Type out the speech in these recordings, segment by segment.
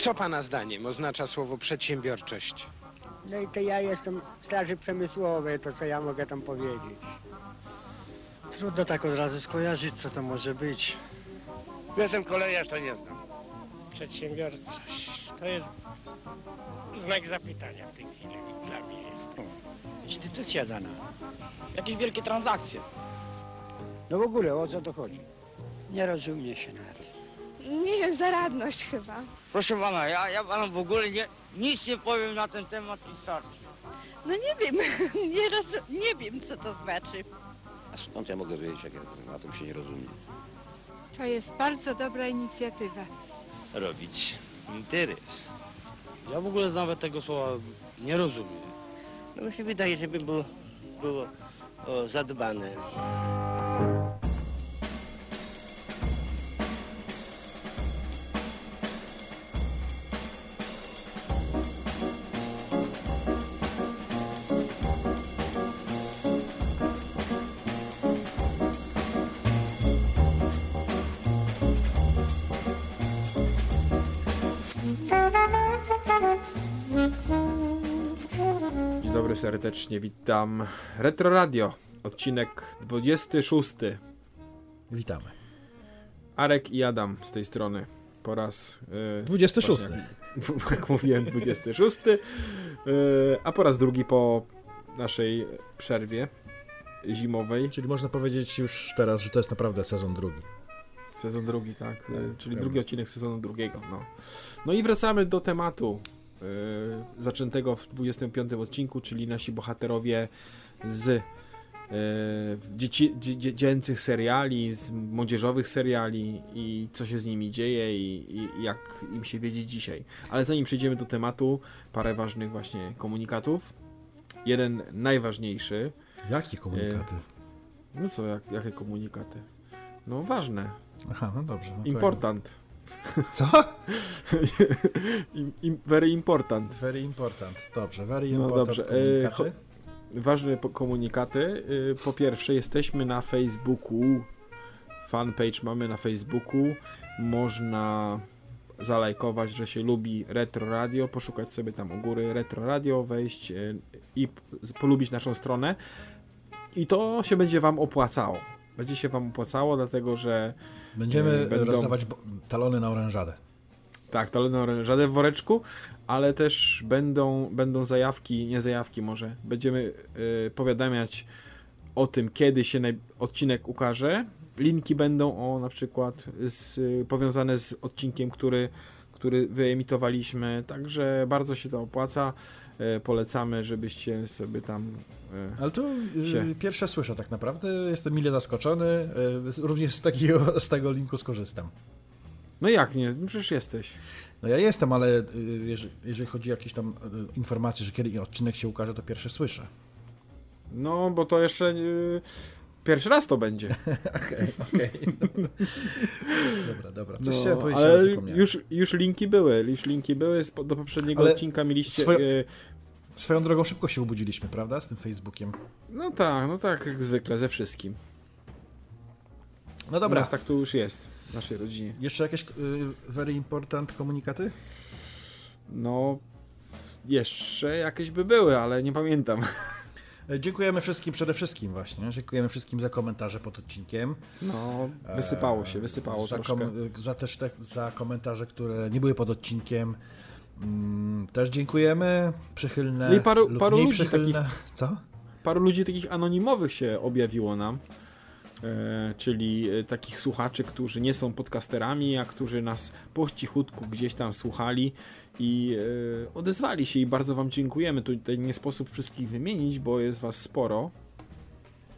Co pana zdaniem oznacza słowo przedsiębiorczość? No i to ja jestem w straży przemysłowej, to co ja mogę tam powiedzieć? Trudno tak od razu skojarzyć, co to może być. Jestem kolejarz, to nie znam. Przedsiębiorczość to jest znak zapytania w tej chwili dla mnie jest. Instytucja dana. Jakieś wielkie transakcje. No w ogóle o co to chodzi? Nie rozumie się nawet. Nie wiem, zaradność chyba. Proszę pana, ja, ja panu w ogóle nie, nic nie powiem na ten temat i starczy. No nie wiem, nie, nie wiem co to znaczy. A skąd ja mogę wiedzieć, jak ja na tym się nie rozumiem? To jest bardzo dobra inicjatywa. Robić interes. Ja w ogóle nawet tego słowa nie rozumiem. No mi się wydaje, żeby było, było o, zadbane. Serdecznie, witam. Retro Radio, odcinek 26. Witamy. Arek i Adam z tej strony. Po raz. Yy, 26. właśnie Jak, jak mówiłem, 26. Yy, a po raz drugi po naszej przerwie zimowej. Czyli można powiedzieć już teraz, że to jest naprawdę sezon drugi. Sezon drugi, tak. Yy, czyli prawda. drugi odcinek sezonu drugiego. No, no i wracamy do tematu. Yy, zaczętego w 25 odcinku, czyli nasi bohaterowie z e, dzieci, dzie, dzie, dziecięcych seriali, z młodzieżowych seriali i co się z nimi dzieje i, i jak im się wiedzieć dzisiaj. Ale zanim przejdziemy do tematu, parę ważnych właśnie komunikatów. Jeden najważniejszy. Jakie komunikaty? No co, jak, jakie komunikaty? No ważne. Aha, no dobrze. No Important. Co? Im, im, very important. Very important. Dobrze, very No important dobrze, e, komunikaty. Ważne po- komunikaty. Po pierwsze, jesteśmy na Facebooku. Fanpage mamy na Facebooku. Można zalajkować, że się lubi Retro Radio, poszukać sobie tam u góry Retro Radio, wejść y, i polubić naszą stronę. I to się będzie Wam opłacało. Będzie się Wam opłacało, dlatego że Będziemy e, będą- rozdawać talony na orężadę. tak, talony orężadę w woreczku, ale też będą, będą zajawki, nie zajawki może. Będziemy y, powiadamiać o tym, kiedy się odcinek ukaże. Linki będą o na przykład z, powiązane z odcinkiem, który, który wyemitowaliśmy, także bardzo się to opłaca. Y, polecamy, żebyście sobie tam y, Ale to y, Się. pierwsze słyszę tak naprawdę. Jestem mile zaskoczony. Również z, takiego, z tego linku skorzystam. No jak nie? No przecież jesteś. No ja jestem, ale jeżeli, jeżeli chodzi o jakieś tam informacje, że kiedy odcinek się ukaże, to pierwsze słyszę. No, bo to jeszcze pierwszy raz to będzie. Okej, okej. Dobra, dobra. Coś No, chciałem powiedzieć, ale już, już linki były, już linki były, do poprzedniego Ale odcinka mieliście... swoje- y, Swoją drogą szybko się obudziliśmy, prawda? Z tym Facebookiem. no tak, no tak, jak zwykle, ze wszystkim. No dobra. nas tak to już jest, w naszej rodzinie. Jeszcze jakieś y, very important komunikaty? No, jeszcze jakieś by były, ale nie pamiętam. Dziękujemy wszystkim przede wszystkim właśnie. Dziękujemy wszystkim za komentarze pod odcinkiem. No, wysypało się, wysypało za, troszkę. kom- za też te, za komentarze, które nie były pod odcinkiem. Mm, też dziękujemy. Przychylne No i paru- paru ludzi przychylne. Co? Paru ludzi takich anonimowych się objawiło nam. E, czyli e, takich słuchaczy, którzy nie są podcasterami, a którzy nas po cichutku gdzieś tam słuchali i e, odezwali się i bardzo Wam dziękujemy. Tutaj nie sposób wszystkich wymienić, bo jest Was sporo,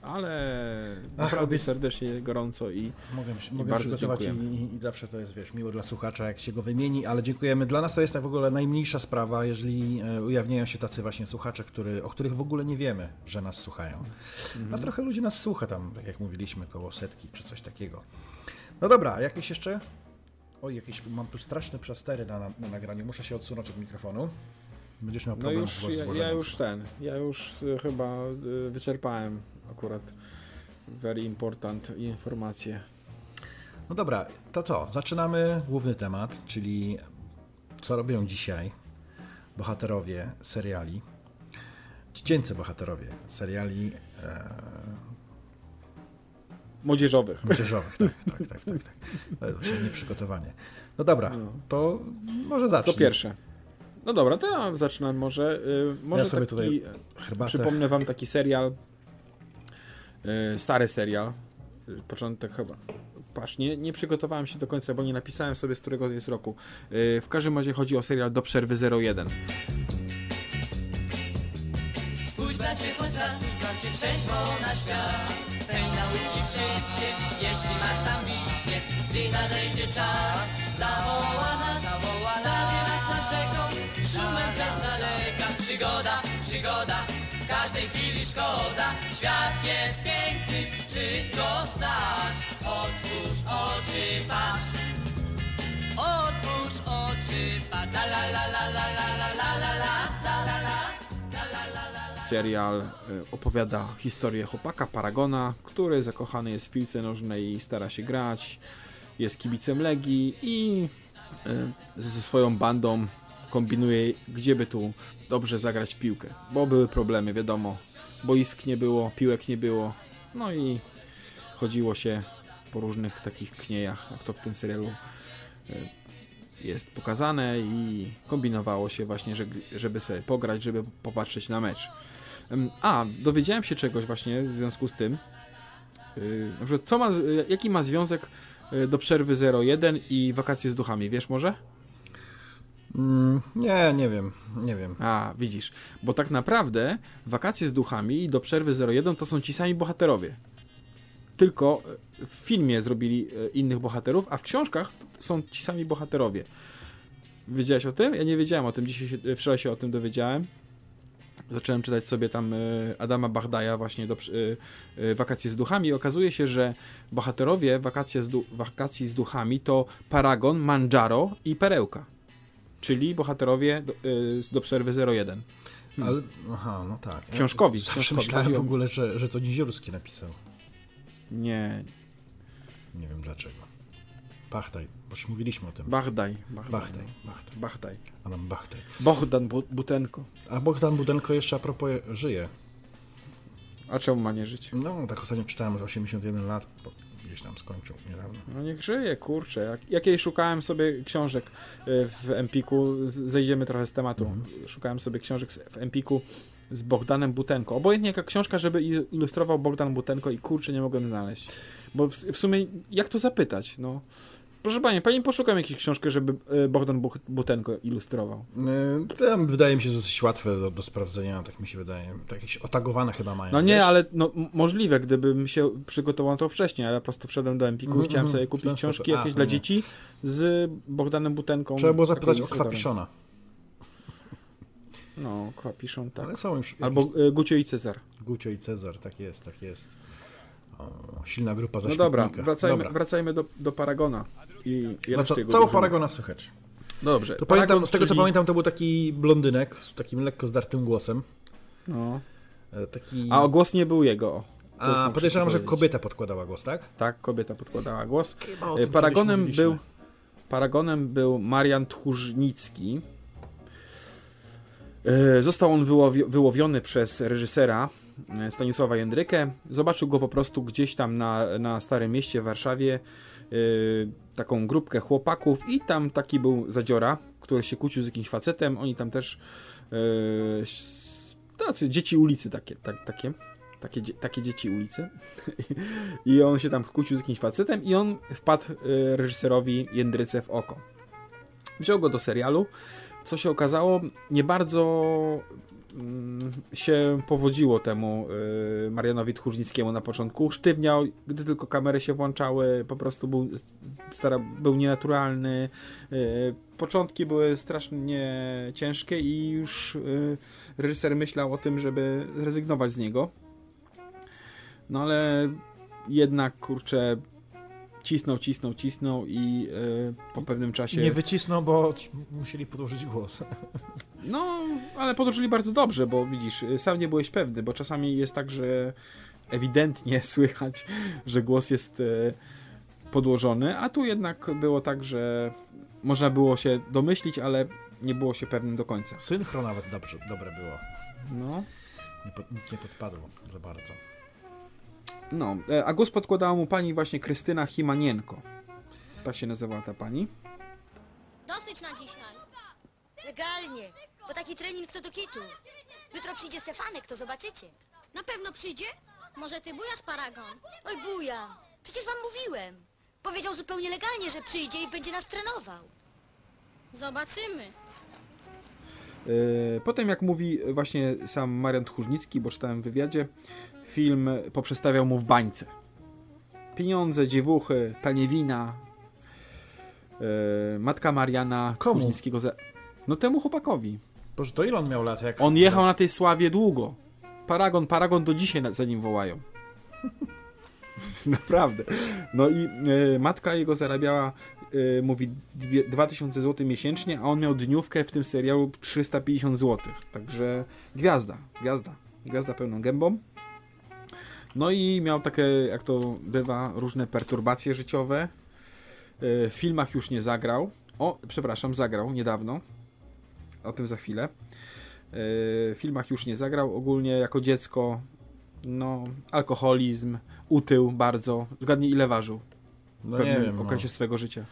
ale naprawdę obie- serdecznie, gorąco i, Mogę, i mogę bardzo przygotować i, i, zawsze to jest, wiesz, miło dla słuchacza, jak się go wymieni, ale dziękujemy. Dla nas to jest tak w ogóle najmniejsza sprawa, jeżeli e, ujawniają się tacy właśnie słuchacze, który, o których w ogóle nie wiemy, że nas słuchają. A trochę ludzi nas słucha tam, tak jak mówiliśmy, koło setki czy coś takiego. No dobra, jakieś jeszcze? Oj, jakieś, mam tu straszne przestery na, na, na nagraniu, muszę się odsunąć od mikrofonu. Będziesz miał No problem już, z ja, ja już ten, ja już e, chyba e, wyczerpałem akurat very important informacje. No dobra, to co? Zaczynamy główny temat, czyli co robią dzisiaj bohaterowie seriali, dziecięcy bohaterowie seriali e, Młodzieżowych. młodzieżowych. Tak, tak, tak, tak, tak. To jest właśnie nieprzygotowanie. No dobra, to może zacznij. Co pierwsze? No dobra, to ja zaczynam może. y, może Ja sobie taki, tutaj herbatę. Przypomnę wam taki serial, stary serial, y, początek chyba. Patrz, nie, nie przygotowałem się do końca, bo nie napisałem sobie z którego jest roku. Y, w każdym razie chodzi o serial Do Przerwy 01. Spójrz bracie spójrz bracie trzeźwo na świat Tej nauki wszystkie, jeśli masz ambicje Gdy nadejdzie czas, zawoła nas, zawoła nas nas nad rzeką, szumem czas daleka Przygoda, przygoda, każdej chwili szkoda Świat jest piękny, czy go znasz? Otwórz oczy, patrz Otwórz oczy, patrz La la la la la la la la la la la Serial y, opowiada historię chłopaka Paragona, który zakochany jest w piłce nożnej i stara się grać. Jest kibicem Legii i y, ze swoją bandą kombinuje, gdzie by tu dobrze zagrać piłkę. Bo były problemy, wiadomo. Boisk nie było, piłek nie było. No i chodziło się po różnych takich kniejach, jak to w tym serialu y, jest pokazane i kombinowało się właśnie, że, żeby sobie pograć, żeby popatrzeć na mecz. A, dowiedziałem się czegoś właśnie w związku z tym. Yy, na przykład, co ma, z- jaki ma związek do przerwy 01 i wakacje z duchami, wiesz może? Mm, nie, nie wiem, nie wiem. A, widzisz, bo tak naprawdę wakacje z duchami i do przerwy 01 to są ci sami bohaterowie. Tylko y, w filmie zrobili y, innych bohaterów, a w książkach są ci sami bohaterowie. Wiedziałeś o tym? Ja nie wiedziałem o tym, dzisiaj się, y, wczoraj się o tym dowiedziałem. Zacząłem czytać sobie tam Adama Bagdaja właśnie do Wakacje z duchami i okazuje się, że bohaterowie wakacje z du- wakacji z duchami to Paragon, Manjaro i Perełka. Czyli bohaterowie do, y, do przerwy 01. Ale, aha, no tak. Ja Książkowi, Zawsze książkowi. myślałem w ogóle, że, że to Niziurski napisał. Nie, Nie wiem dlaczego. Bachtaj, bo już mówiliśmy o tym. Bachdaj. Bachdaj. Bachtaj, Bachtaj. Bachdaj. Adam Bachtaj. Bohdan Bu- Butenko. A Bogdan Budenko jeszcze a propos żyje. A czemu ma nie żyć? No, tak ostatnio czytałem, że 81 lat gdzieś tam skończył niedawno. No niech żyje, kurczę. Jak, jakiej szukałem sobie książek y, w Empiku, zejdziemy trochę z tematu. Mhm. Szukałem sobie książek w Empiku z Bogdanem Butenko. Obojętnie jaka książka, żeby ilustrował Bogdan Butenko i kurczę nie mogłem znaleźć. Bo w, w sumie jak to zapytać? No. Proszę pani, pani poszukam jakąś książkę, żeby y, Bogdan Butenko ilustrował. Yy, Tam wydaje mi się, że dosyć łatwe do, do sprawdzenia, tak mi się wydaje. Tak jakieś otagowane chyba mają. No nie, wiesz? ale no, możliwe, gdybym się przygotował to wcześniej, ale po prostu wszedłem do Empiku i chciałem mhm, sobie kupić książki. A, jakieś dla nie. dzieci z Bogdanem Butenką. Trzeba było zapytać o. Kwapiszona. No, Kwapiszon, tak. Ale są już Albo jakieś- y, Gucio i Cezar. Gucio i Cezar, tak jest, tak jest. O, silna grupa No zaśmietnika. dobra, wracajmy, Dobra. wracajmy do, do Paragona. I, No cało drużyny. Paragona słychać. No dobrze. To Paragon, pamiętam, z tego co pamiętam, to był taki blondynek z takim lekko zdartym głosem. No. E, Taki... A głos nie był jego. A podejrzewam, że kobieta podkładała głos, tak? Tak, kobieta podkładała głos. E, Paragonem był, Paragonem był Marian Tchórznicki. E, Został on wyłowi- wyłowiony przez reżysera Stanisława Jędrykę. Zobaczył go po prostu gdzieś tam na, na Starym Mieście w Warszawie. E, Taką grupkę chłopaków i tam taki był zadziora, który się kłócił z jakimś facetem. Oni tam też s- tacy dzieci ulicy takie, tak, takie. Takie, takie dzieci ulicy. I on się tam kłócił z jakimś facetem i on wpadł y, reżyserowi Jędryce w oko. Wziął go do serialu. Co się okazało, nie bardzo się powodziło temu y, Marianowi Tchórznickiemu na początku. Sztywniał, gdy tylko kamery się włączały, po prostu był, stara, był nienaturalny. Y, początki były strasznie ciężkie i już y, reżyser myślał o tym, żeby zrezygnować z niego. No ale jednak, kurczę, cisnął, cisnął, cisnął i y, po pewnym czasie... Nie wycisnął, bo musieli podłożyć głos. No, ale podróżyli bardzo dobrze, bo widzisz, y, sam nie byłeś pewny, bo czasami jest tak, że ewidentnie słychać, że głos jest y, podłożony, a tu jednak było tak, że można było się domyślić, ale nie było się pewnym do końca. Synchro nawet dobrze, dobre było. No. Nic nie podpadło za bardzo. No, e, a głos podkładała mu pani właśnie Krystyna Himanienko. Tak się nazywała ta pani. Dosyć na dzisiaj. Legalnie, bo taki trening to do kitu. Jutro przyjdzie Stefanek, to zobaczycie. Na pewno przyjdzie? Może ty bujasz paragon? Oj buja, przecież wam mówiłem. Powiedział zupełnie legalnie, że przyjdzie i będzie nas trenował. Zobaczymy. E, Potem, jak mówi właśnie sam Marian Tchórznicki, bo czytałem w wywiadzie, film poprzestawiał mu w bańce. Pieniądze, dziewuchy, tanie wina. e, Matka Mariana Komu? Tchórznickiego. Za... No temu chłopakowi. Boże, to ile on miał lat? Jak... On jechał na tej sławie długo. Paragon, paragon do dzisiaj za nim wołają. Naprawdę. No i e, matka jego zarabiała, e, mówi, dwie, 2000 zł miesięcznie, a on miał dniówkę w tym serialu 350 zł. Także gwiazda, gwiazda. Gwiazda pełną gębą. No i miał takie, jak to bywa, różne perturbacje życiowe. E, W filmach już nie zagrał. O, przepraszam, zagrał niedawno. O tym za chwilę. E, W filmach już nie zagrał. Ogólnie jako dziecko, no, alkoholizm, utył bardzo. Zgadnij, ile ważył w No pewnym wiem, no. okresie swego życia.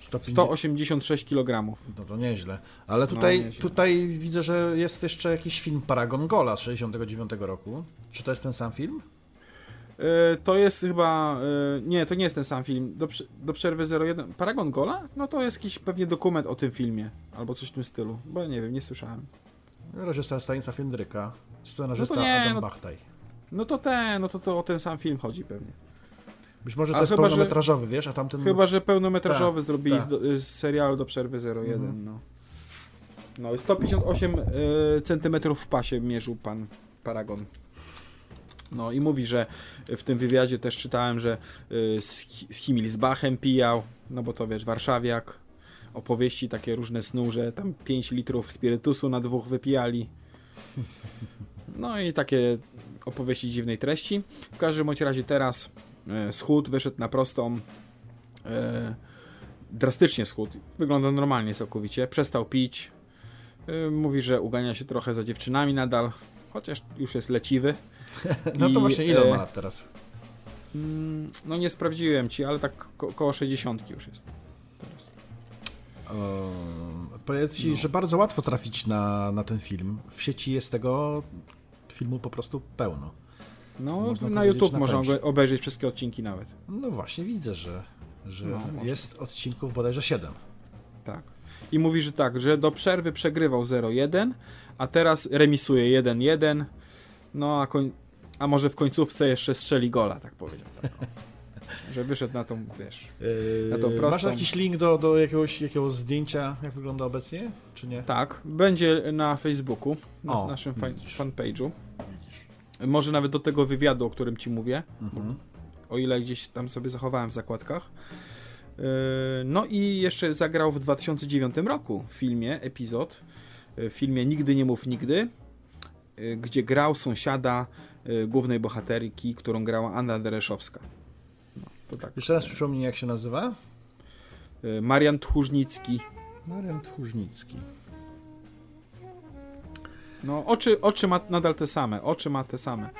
150 186 kg. No to nieźle. Ale tutaj, No, nieźle. tutaj widzę, że jest jeszcze jakiś film Paragon Gola z 69 roku. Czy to jest ten sam film? E, To jest chyba. e, Nie, to nie jest ten sam film. Do, do przerwy 01. Paragon Gola? No to jest jakiś pewnie dokument o tym filmie. Albo coś w tym stylu. Bo ja nie wiem, nie słyszałem. Reżyser Stanisław Jędryka, scenarzysta No nie, Adam no- Bachtaj. No to ten, no to, to o ten sam film chodzi pewnie. Być może A to jest chyba, że- pełnometrażowy, wiesz, a tamten... Chyba, że pełnometrażowy Tak, zrobili tak. z, do, z serialu do przerwy 01. Mhm. No. no i 158 y, centymetrów w pasie mierzył pan Paragon. No i mówi, że w tym wywiadzie też czytałem, że y, z, z Himilsbachem pijał, no bo to wiesz, warszawiak. Opowieści takie różne snu, że tam 5 litrów spirytusu na dwóch wypijali. No i takie opowieści dziwnej treści. W każdym bądź razie teraz e, schód wyszedł na prostą. E, drastycznie schód. Wygląda normalnie całkowicie. Przestał pić. E, mówi, że ugania się trochę za dziewczynami nadal, chociaż już jest leciwy. No to I, właśnie ile e, ma lat teraz? Mm, No nie sprawdziłem ci, ale tak ko koło 60 już jest. Teraz. O, powiedz ci, No. że bardzo łatwo trafić na, na ten film. W sieci jest tego filmu po prostu pełno. No, Można na YouTube na można obejrzeć wszystkie odcinki nawet. No właśnie, widzę, że, że No, można. jest odcinków bodajże 7. Tak. I mówi, że tak, że do przerwy przegrywał 0-1, a teraz remisuje 1-1. No a, koń... a może w końcówce jeszcze strzeli gola, tak powiedział. Tak, o. że wyszedł na tą, wiesz, na tą Yy, prostą. Masz jakiś link do, do jakiegoś, jakiegoś zdjęcia, jak wygląda obecnie, czy nie? Tak, będzie na Facebooku, na O, naszym fanpage'u. Może nawet do tego wywiadu, o którym ci mówię, Mhm. o ile gdzieś tam sobie zachowałem w zakładkach. Yy, No i jeszcze zagrał w 2009 roku w filmie, epizod, w filmie Nigdy nie mów nigdy, yy, gdzie grał sąsiada yy, głównej bohaterki, którą grała Anna Dereszowska. No, to tak. Jeszcze raz przypomnij, jak się nazywa? Marian Tchórznicki. Marian Tchórznicki. No, oczy, oczy ma nadal te same, oczy ma te same.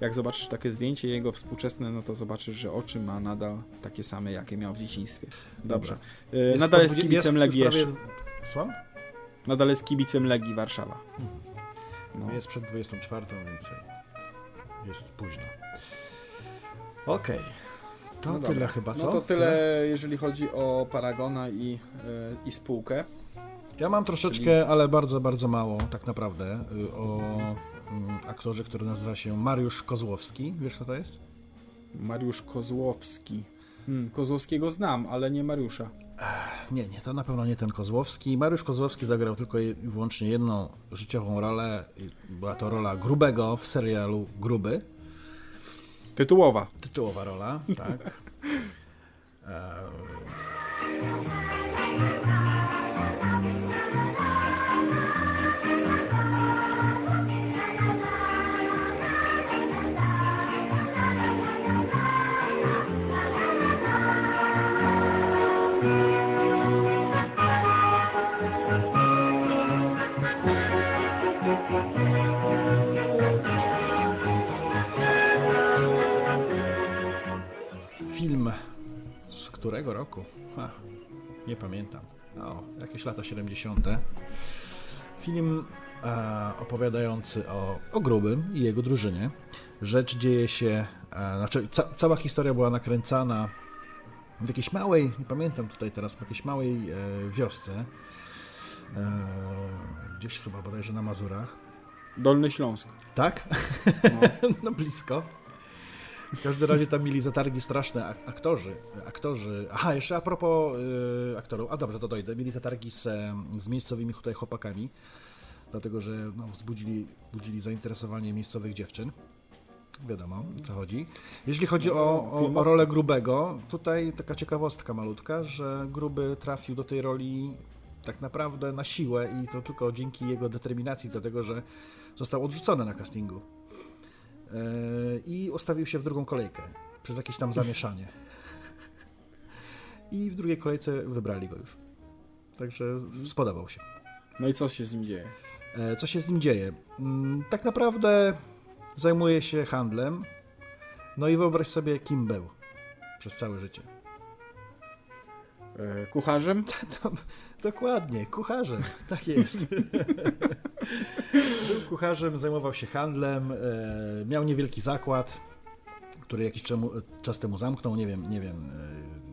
Jak zobaczysz takie zdjęcie jego współczesne, no to zobaczysz, że oczy ma nadal takie same, jakie miał w dzieciństwie. Dobrze. Jest nadal jest dwudzie- kibicem jest Legii. Słucham? Nadal jest kibicem Legii Warszawa. No. Jest przed 24, więc jest późno. Okej. To No tyle dobra. chyba, co? No to tyle, jeżeli chodzi o Paragona i, yy, i spółkę. Ja mam troszeczkę, Czyli- ale bardzo, bardzo mało tak naprawdę y, o mm, aktorze, który nazywa się Mariusz Kozłowski. Wiesz kto to jest? Mariusz Kozłowski. Hmm, Kozłowskiego znam, ale nie Mariusza. Nie, nie, to na pewno nie ten Kozłowski. Mariusz Kozłowski zagrał tylko i wyłącznie jedną życiową rolę. Była to rola grubego w serialu Gruby. Tytułowa. Tytułowa rola, tak. E, którego roku? Ha, nie pamiętam. O, jakieś lata 70. Film e, opowiadający o, o Grubym i jego drużynie. Rzecz dzieje się, e, znaczy ca, cała historia była nakręcana w jakiejś małej, nie pamiętam tutaj teraz, w jakiejś małej e, wiosce, e, gdzieś chyba bodajże na Mazurach. Dolny Śląsk. Tak? No, blisko. W każdym razie tam mieli zatargi straszne ak- aktorzy. aktorzy. Aha, jeszcze a propos y, aktorów. A dobrze, to dojdę. Mieli zatargi z, z miejscowymi tutaj chłopakami, dlatego że no, wzbudzili budzili zainteresowanie miejscowych dziewczyn. Wiadomo, o co chodzi. Jeśli chodzi o, o, o rolę Grubego, tutaj taka ciekawostka malutka, że Gruby trafił do tej roli tak naprawdę na siłę i to tylko dzięki jego determinacji do tego, że został odrzucony na castingu. Yy, I ustawił się w drugą kolejkę przez jakieś tam zamieszanie. I w drugiej kolejce wybrali go już. Także spodobał się. No i co się z nim dzieje? E, Co się z nim dzieje? Mm, Tak naprawdę zajmuje się handlem. No i wyobraź sobie, kim był przez całe życie. E, kucharzem? Dokładnie, kucharzem, tak jest. Był kucharzem, zajmował się handlem, e, miał niewielki zakład, który jakiś czemu, czas temu zamknął, nie wiem, nie wiem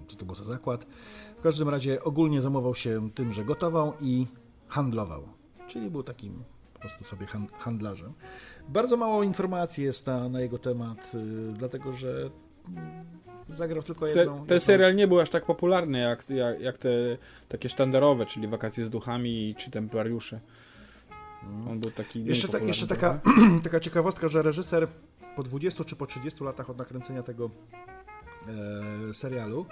e, co to był za zakład. W każdym razie ogólnie zajmował się tym, że gotował i handlował, czyli był takim po prostu sobie han- handlarzem. Bardzo mało informacji jest na, na jego temat, y, dlatego że mm, zagrał tylko Se, jedną... ten jedną- serial nie był aż tak popularny jak, jak, jak te takie sztandarowe, czyli Wakacje z duchami czy Templariusze. On był taki Jeszcze, ta, jeszcze taka, taka ciekawostka, że reżyser po 20 czy po 30 latach od nakręcenia tego e, serialu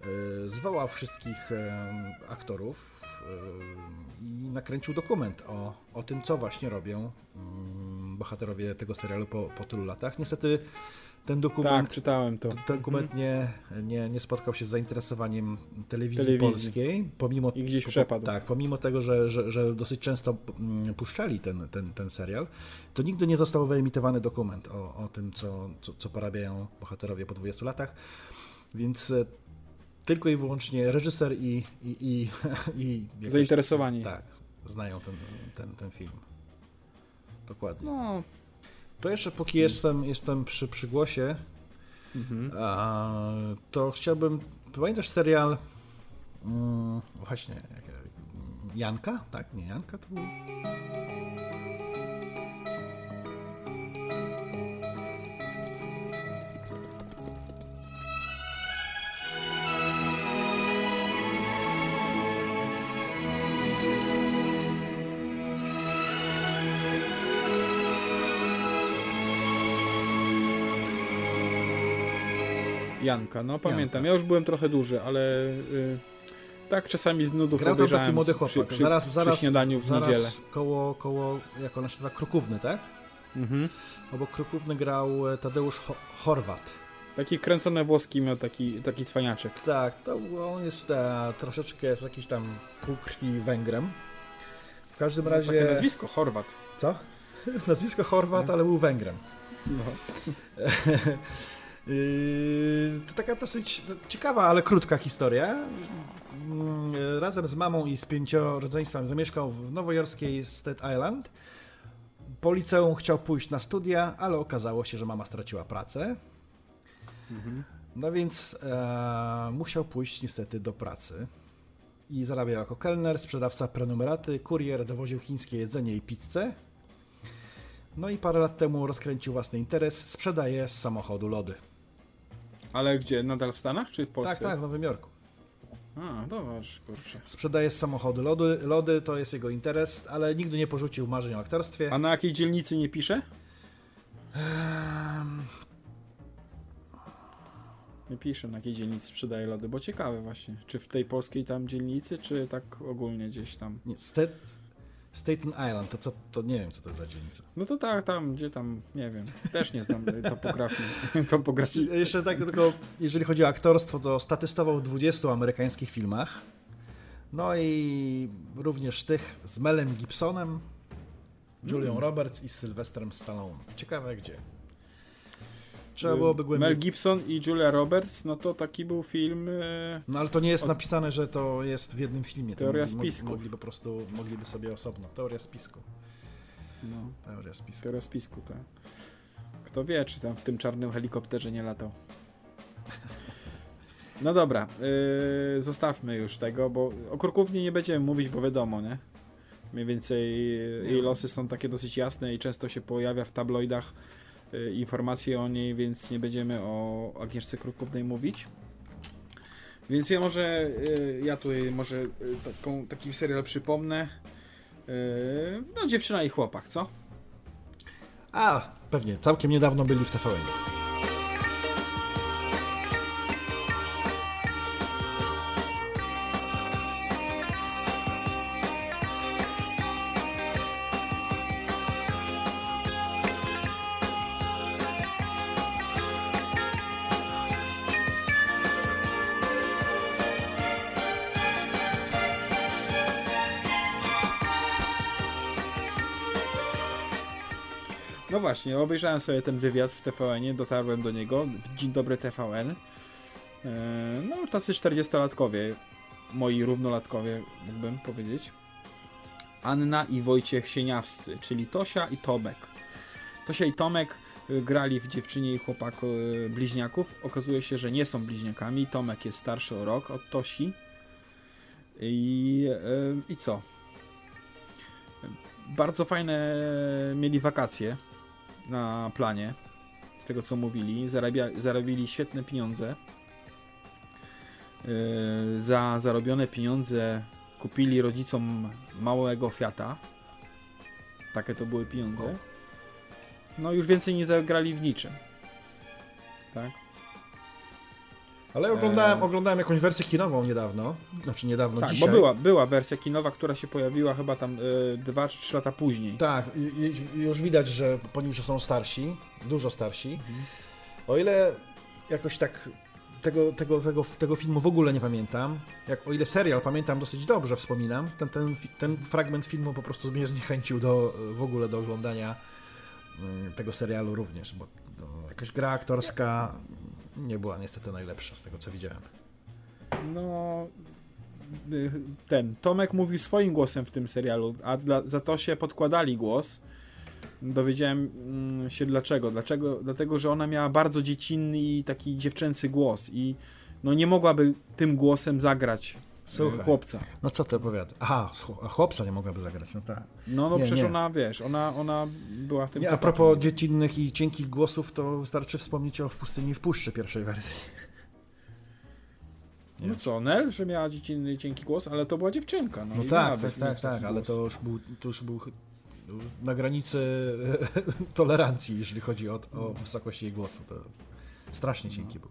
e, zwołał wszystkich e, aktorów e, i nakręcił dokument o, o tym, co właśnie robią mm, bohaterowie tego serialu po, po tylu latach. Niestety ten dokument, Tak, czytałem to. ten dokument nie, nie, nie spotkał się z zainteresowaniem telewizji, Telewizji. polskiej, pomimo I gdzieś po- przepadł. Tak, pomimo tego, że, że, że dosyć często mm, puszczali ten, ten, ten serial, to nigdy nie został wyemitowany dokument o, o tym, co, co, co porabiają bohaterowie po 20 latach. Więc e, tylko i wyłącznie reżyser i. i, i, i jakoś- Zainteresowani. Tak, znają ten, ten, ten film. Dokładnie. No. To jeszcze póki jestem, jestem przy przygłosie, Mhm. a, to chciałbym. Pamiętasz serial. Mm, właśnie, Janka? Tak, nie Janka to był. Janka, no pamiętam. Ja już byłem trochę duży, ale y, tak czasami z nudów Grał tam taki młody przy, chłopak. przy, zaraz, zaraz, przy śniadaniu w zaraz niedzielę. Koło, koło, jak ona się nazywa, Krokówny, tak? Mhm. Obok Krokówny grał e, Tadeusz Ho- Horwat. Taki kręcone włoski miał taki, taki cwaniaczek. Tak, to on jest e, troszeczkę z jakiejś tam półkrwi Węgrem. W każdym No, razie... takie nazwisko, Chorwat. Co? Nazwisko Chorwat, ale był Węgrem. No. Yy, To taka dosyć ciekawa, ale krótka historia. Yy, Razem z mamą i z pięciorodzeństwem zamieszkał w nowojorskiej Staten Island. Po liceum chciał pójść na studia, ale okazało się, że mama straciła pracę. No więc e, musiał pójść niestety do pracy. I zarabiał jako kelner, sprzedawca prenumeraty, kurier, dowoził chińskie jedzenie i pizzę. No i parę lat temu rozkręcił własny interes, sprzedaje z samochodu lody. Ale gdzie? Nadal w Stanach czy w Polsce? Tak, tak, w Nowym Jorku. A, dobrze, kurczę. Sprzedaje z samochodu lody, lody, to jest jego interes, ale nigdy nie porzucił marzeń o aktorstwie. A na jakiej dzielnicy nie pisze? Ehm, Nie pisze, na jakiej dzielnicy sprzedaje lody, bo ciekawe właśnie. Czy w tej polskiej tam dzielnicy, czy tak ogólnie gdzieś tam? nie, Stat- Staten Island, to co, to nie wiem co to jest za dzielnica. No to tak, tam, gdzie tam, nie wiem. Też nie znam topografii. topografii. Jeszcze tak tylko, jeżeli chodzi o aktorstwo, to statystował w 20 amerykańskich filmach. No i również tych z Melem Gibsonem, Julią Mm. Roberts i Sylwestrem Stallone. Ciekawe gdzie. Trzeba byłoby głębiej... Mel Gibson i Julia Roberts, no to taki był film... e, No ale to nie jest od- napisane, że to jest w jednym filmie. Teoria mogli- mogli- spisków. Mogli po prostu, mogliby sobie osobno. Teoria spisku. No, Teoria spisku. teoria spisku, tak. Kto wie, czy tam w tym czarnym helikopterze nie latał. No dobra, yy, zostawmy już tego, bo o Krukównie nie będziemy mówić, bo wiadomo, nie? Mniej więcej jej losy są takie dosyć jasne i często się pojawia w tabloidach informacje o niej, więc nie będziemy o Agnieszce Krukównej mówić. Więc ja może, yy, ja tu może yy, taką, taki serial przypomnę. No dziewczyna i chłopak, co? A, pewnie. Całkiem niedawno byli w TVN. Właśnie, obejrzałem sobie ten wywiad w TVN-ie, dotarłem do niego, w Dzień Dobry TVN. E, No, tacy 40-latkowie, moi równolatkowie, mógłbym powiedzieć. Anna i Wojciech Sieniawscy, czyli Tosia i Tomek. Tosia i Tomek y, grali w Dziewczynie i Chłopaku y, bliźniaków. Okazuje się, że nie są bliźniakami. Tomek jest starszy o rok od Tosi. I, i co? Bardzo fajne mieli wakacje na planie, z tego co mówili. Zarabia, zarobili świetne pieniądze. Yy, za zarobione pieniądze kupili rodzicom małego Fiata. Takie to były pieniądze. No już więcej nie zagrali w niczym. Tak? Ale oglądałem, oglądałem jakąś wersję kinową niedawno. Znaczy niedawno, tak, dzisiaj. bo była, była wersja kinowa, która się pojawiła chyba tam 2 czy 3 lata później. Tak, już widać, że po nim, że są starsi, dużo starsi. Mhm. O ile jakoś tak tego, tego, tego, tego filmu w ogóle nie pamiętam, jak o ile serial pamiętam dosyć dobrze, wspominam, ten, ten, ten fragment filmu po prostu mnie zniechęcił do, w ogóle do oglądania mm, tego serialu również, bo no, jakaś gra aktorska nie była niestety najlepsza z tego, co widziałem. No, y, ten Tomek mówi swoim głosem w tym serialu, a dla, za to się podkładali głos. Dowiedziałem mm, się dlaczego. dlaczego. Dlatego, że ona miała bardzo dziecinny i taki dziewczęcy głos i no nie mogłaby tym głosem zagrać Słuchaj. chłopca. No co ty opowiada? Aha, chłopca nie mogłaby zagrać, no tak. No, no Nie, przecież nie. ona, wiesz, ona, ona była tym Nie, a propos dziecinnych i cienkich głosów, to wystarczy wspomnieć o W pustyni w puszczy pierwszej wersji. No co, Nel, że miała dziecinny i cienki głos, ale to była dziewczynka. No, No tak, tak, tak, tak, ale to już był, to już był na granicy tolerancji, jeżeli chodzi o, o wysokość jej głosu. To strasznie cienki był.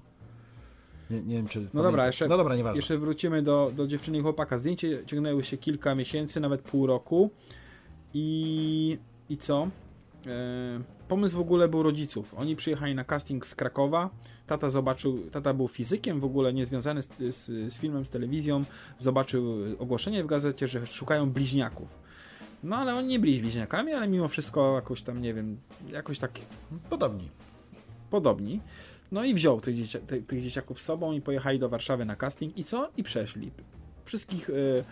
Nie, nie wiem, czy. No pamiętam. dobra, jeszcze, No dobra, nieważne. jeszcze wrócimy do, do dziewczyny i chłopaka. Zdjęcie ciągnęły się kilka miesięcy, nawet pół roku. I, i co? E, pomysł w ogóle był rodziców. Oni przyjechali na casting z Krakowa. Tata zobaczył, tata był fizykiem, w ogóle niezwiązany z, z, z filmem, z telewizją. Zobaczył ogłoszenie w gazecie, że szukają bliźniaków. No ale oni nie byli bliźniakami, ale mimo wszystko jakoś tam, nie wiem, jakoś tak Podobni. podobni. No i wziął tych, dziecia tych, tych dzieciaków z sobą i pojechali do Warszawy na casting i co? I przeszli. Wszystkich, y,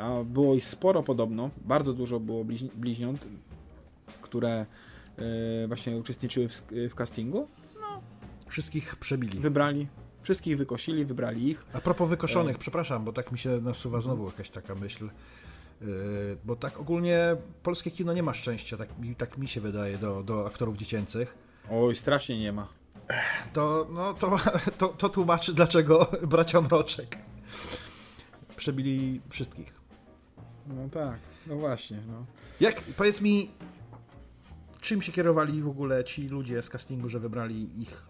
a było ich sporo podobno, bardzo dużo było bliźni bliźniąt, które y, właśnie uczestniczyły w, w castingu. Wszystkich przebili. Wybrali, wszystkich wykosili, wybrali ich. A propos wykoszonych, E. przepraszam, bo tak mi się nasuwa znowu jakaś taka myśl. Yy, bo tak ogólnie polskie kino nie ma szczęścia, tak, mi- tak mi się wydaje, do, do aktorów dziecięcych. Oj, strasznie nie ma. To, no, to, to, to tłumaczy, dlaczego bracia Mroczek przebili wszystkich. No tak, no właśnie. No. Jak, powiedz mi, czym się kierowali w ogóle ci ludzie z castingu, że wybrali ich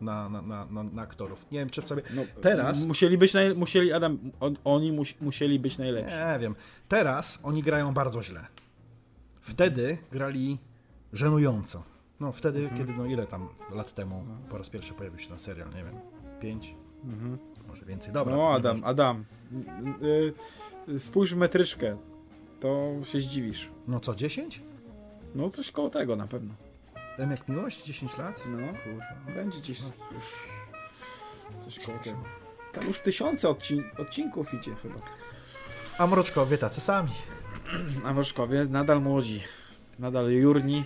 na, na, na, na, na aktorów? Nie wiem, czy sobie... No, Teraz... Musieli być, naj... musieli, Adam, on, oni mus... musieli być najlepsi. Nie wiem. Teraz oni grają bardzo źle. Wtedy grali żenująco. No wtedy, Mhm. kiedy, no ile tam lat temu po raz pierwszy pojawił się ten serial, nie wiem, pięć? Mhm. Może więcej, dobra. No Adam, nieważne. Adam, y, y, spójrz w metryczkę, to się zdziwisz. No co, 10? No coś koło tego na pewno. M jak miłość? 10 lat? No, będzie gdzieś już coś koło tego. Tam już tysiące odcin odcinków idzie chyba. A mroczkowie tacy sami. A Mroczkowie nadal młodzi, nadal jurni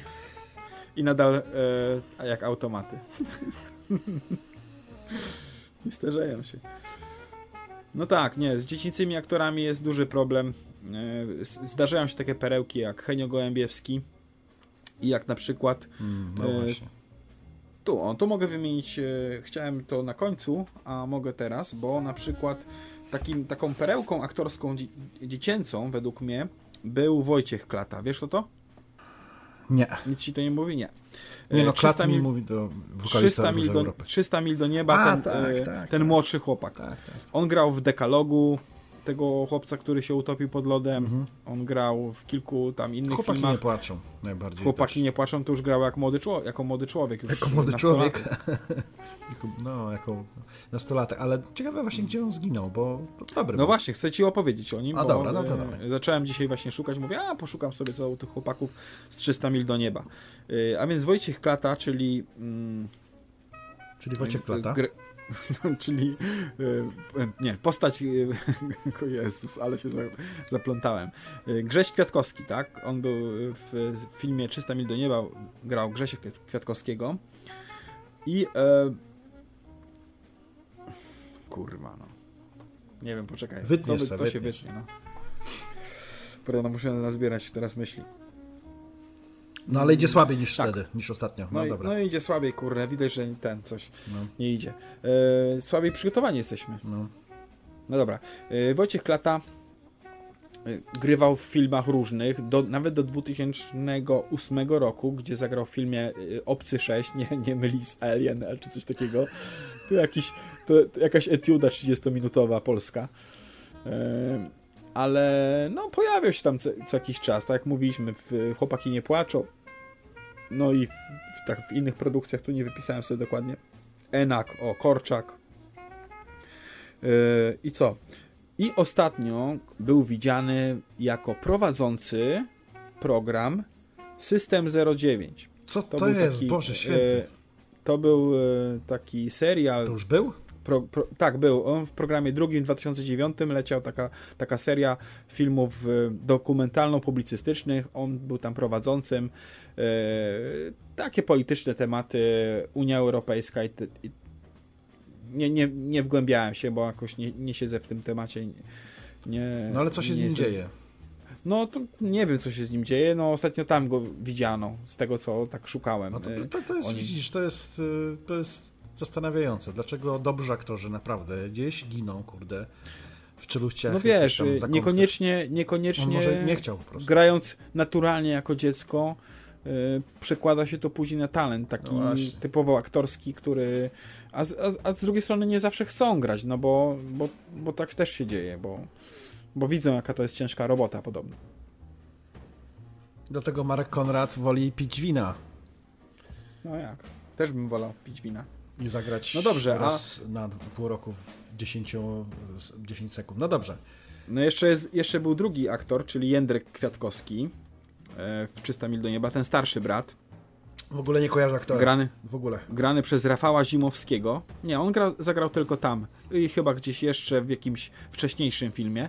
i nadal e, jak automaty. Nie starzeją się. No tak, nie, z dziecięcymi aktorami jest duży problem. E, Zdarzają się takie perełki jak Henio Gołębiewski i jak na przykład Mm, no e, tu, o, tu mogę wymienić, e, chciałem to na końcu, a mogę teraz, bo na przykład takim, taką perełką aktorską dzie dziecięcą, według mnie, był Wojciech Klata. Wiesz kto to? Nie. Nic ci to nie mówi? Nie. Nie E, no, 300 Klat mi mil- mówi do 300 wokalista mil, do, Europy. 300 mil do nieba, A, ten, tak, e, tak, ten tak. młodszy chłopak. On grał w Dekalogu, tego chłopca, który się utopił pod lodem. On grał w kilku tam innych Mhm. Chłopaki filmach. nie płaczą najbardziej. Chłopaki nie płaczą, to już grał jak młody człowiek, jako młody człowiek. Już Jako młody człowiek. No, jako nastolatek, ale ciekawe właśnie, gdzie on zginął, bo dobry No był. właśnie, chcę ci opowiedzieć o nim. A dobra, no to e, dawaj. Zacząłem dzisiaj właśnie szukać, mówię, a poszukam sobie co u tych chłopaków z 300 mil do nieba. E, A więc Wojciech Klata, czyli... Mm, Czyli Wojciech Klata? Gr... czyli e, e, nie, postać e, Jezus, ale się za, zaplątałem. Grześ Kwiatkowski, tak? On był w filmie 300 mil do nieba, grał Grzesia Kwiat- Kwiatkowskiego i e... kurwa no. Nie wiem, poczekaj. Wytniesz to, to się wytnie, no. Prawda, muszę nazbierać teraz myśli. No ale idzie słabiej niż Tak. wtedy, niż ostatnio. No, No, i, dobra. no idzie słabiej, kurde, widać, że ten coś No. nie idzie. E, słabiej przygotowani jesteśmy. No. No dobra. E, Wojciech Klata e, grywał w filmach różnych, do, nawet do 2008 roku, gdzie zagrał w filmie Obcy 6, nie, nie myli z Alien czy coś takiego. To, jakiś, to, to jakaś etiuda 30-minutowa polska. Ale no pojawiał się tam co, co jakiś czas, tak jak mówiliśmy, w Chłopaki nie płaczą, no i w, w, tak, w innych produkcjach, tu nie wypisałem sobie dokładnie. Enak, o, Korczak. Yy, I co? I ostatnio był widziany jako prowadzący program System 09. Co to jest? Boże święty. yy, to był yy, taki serial. To już był? Pro, pro, tak, był. On w programie drugim w 2009 leciał taka, taka seria filmów y, dokumentalno-publicystycznych. On był tam prowadzącym. E, takie polityczne tematy, Unia Europejska i, te, i nie, nie, nie wgłębiałem się, bo jakoś nie, nie siedzę w tym temacie. Nie, No ale co się z nim dzieje? No to nie wiem, co się z nim dzieje. No ostatnio tam go widziano, z tego co tak szukałem. No to, to, to jest, widzisz, to jest, y, to jest zastanawiające. Dlaczego dobrzy aktorzy naprawdę gdzieś giną, kurde, w czeluściach. No wiesz, niekoniecznie, niekoniecznie On może nie chciał po prostu. grając naturalnie jako dziecko, y, przekłada się to później na talent taki No typowo aktorski, który a, z- a, a z drugiej strony nie zawsze chcą grać, no bo, bo, bo tak też się dzieje, bo, bo widzą jaka to jest ciężka robota podobno. Dlatego Marek Konrad woli pić wina No jak? Też bym wolał pić wina. I zagrać No dobrze, a- raz na pół roku w 10, 10 sekund. No dobrze. No jeszcze, jest, jeszcze był drugi aktor, czyli Jędrek Kwiatkowski e, w 300 mil do nieba, ten starszy brat. W ogóle nie kojarzę aktora. Grany, W ogóle. grany przez Rafała Zimowskiego. Nie, on gra, zagrał tylko tam i chyba gdzieś jeszcze w jakimś wcześniejszym filmie.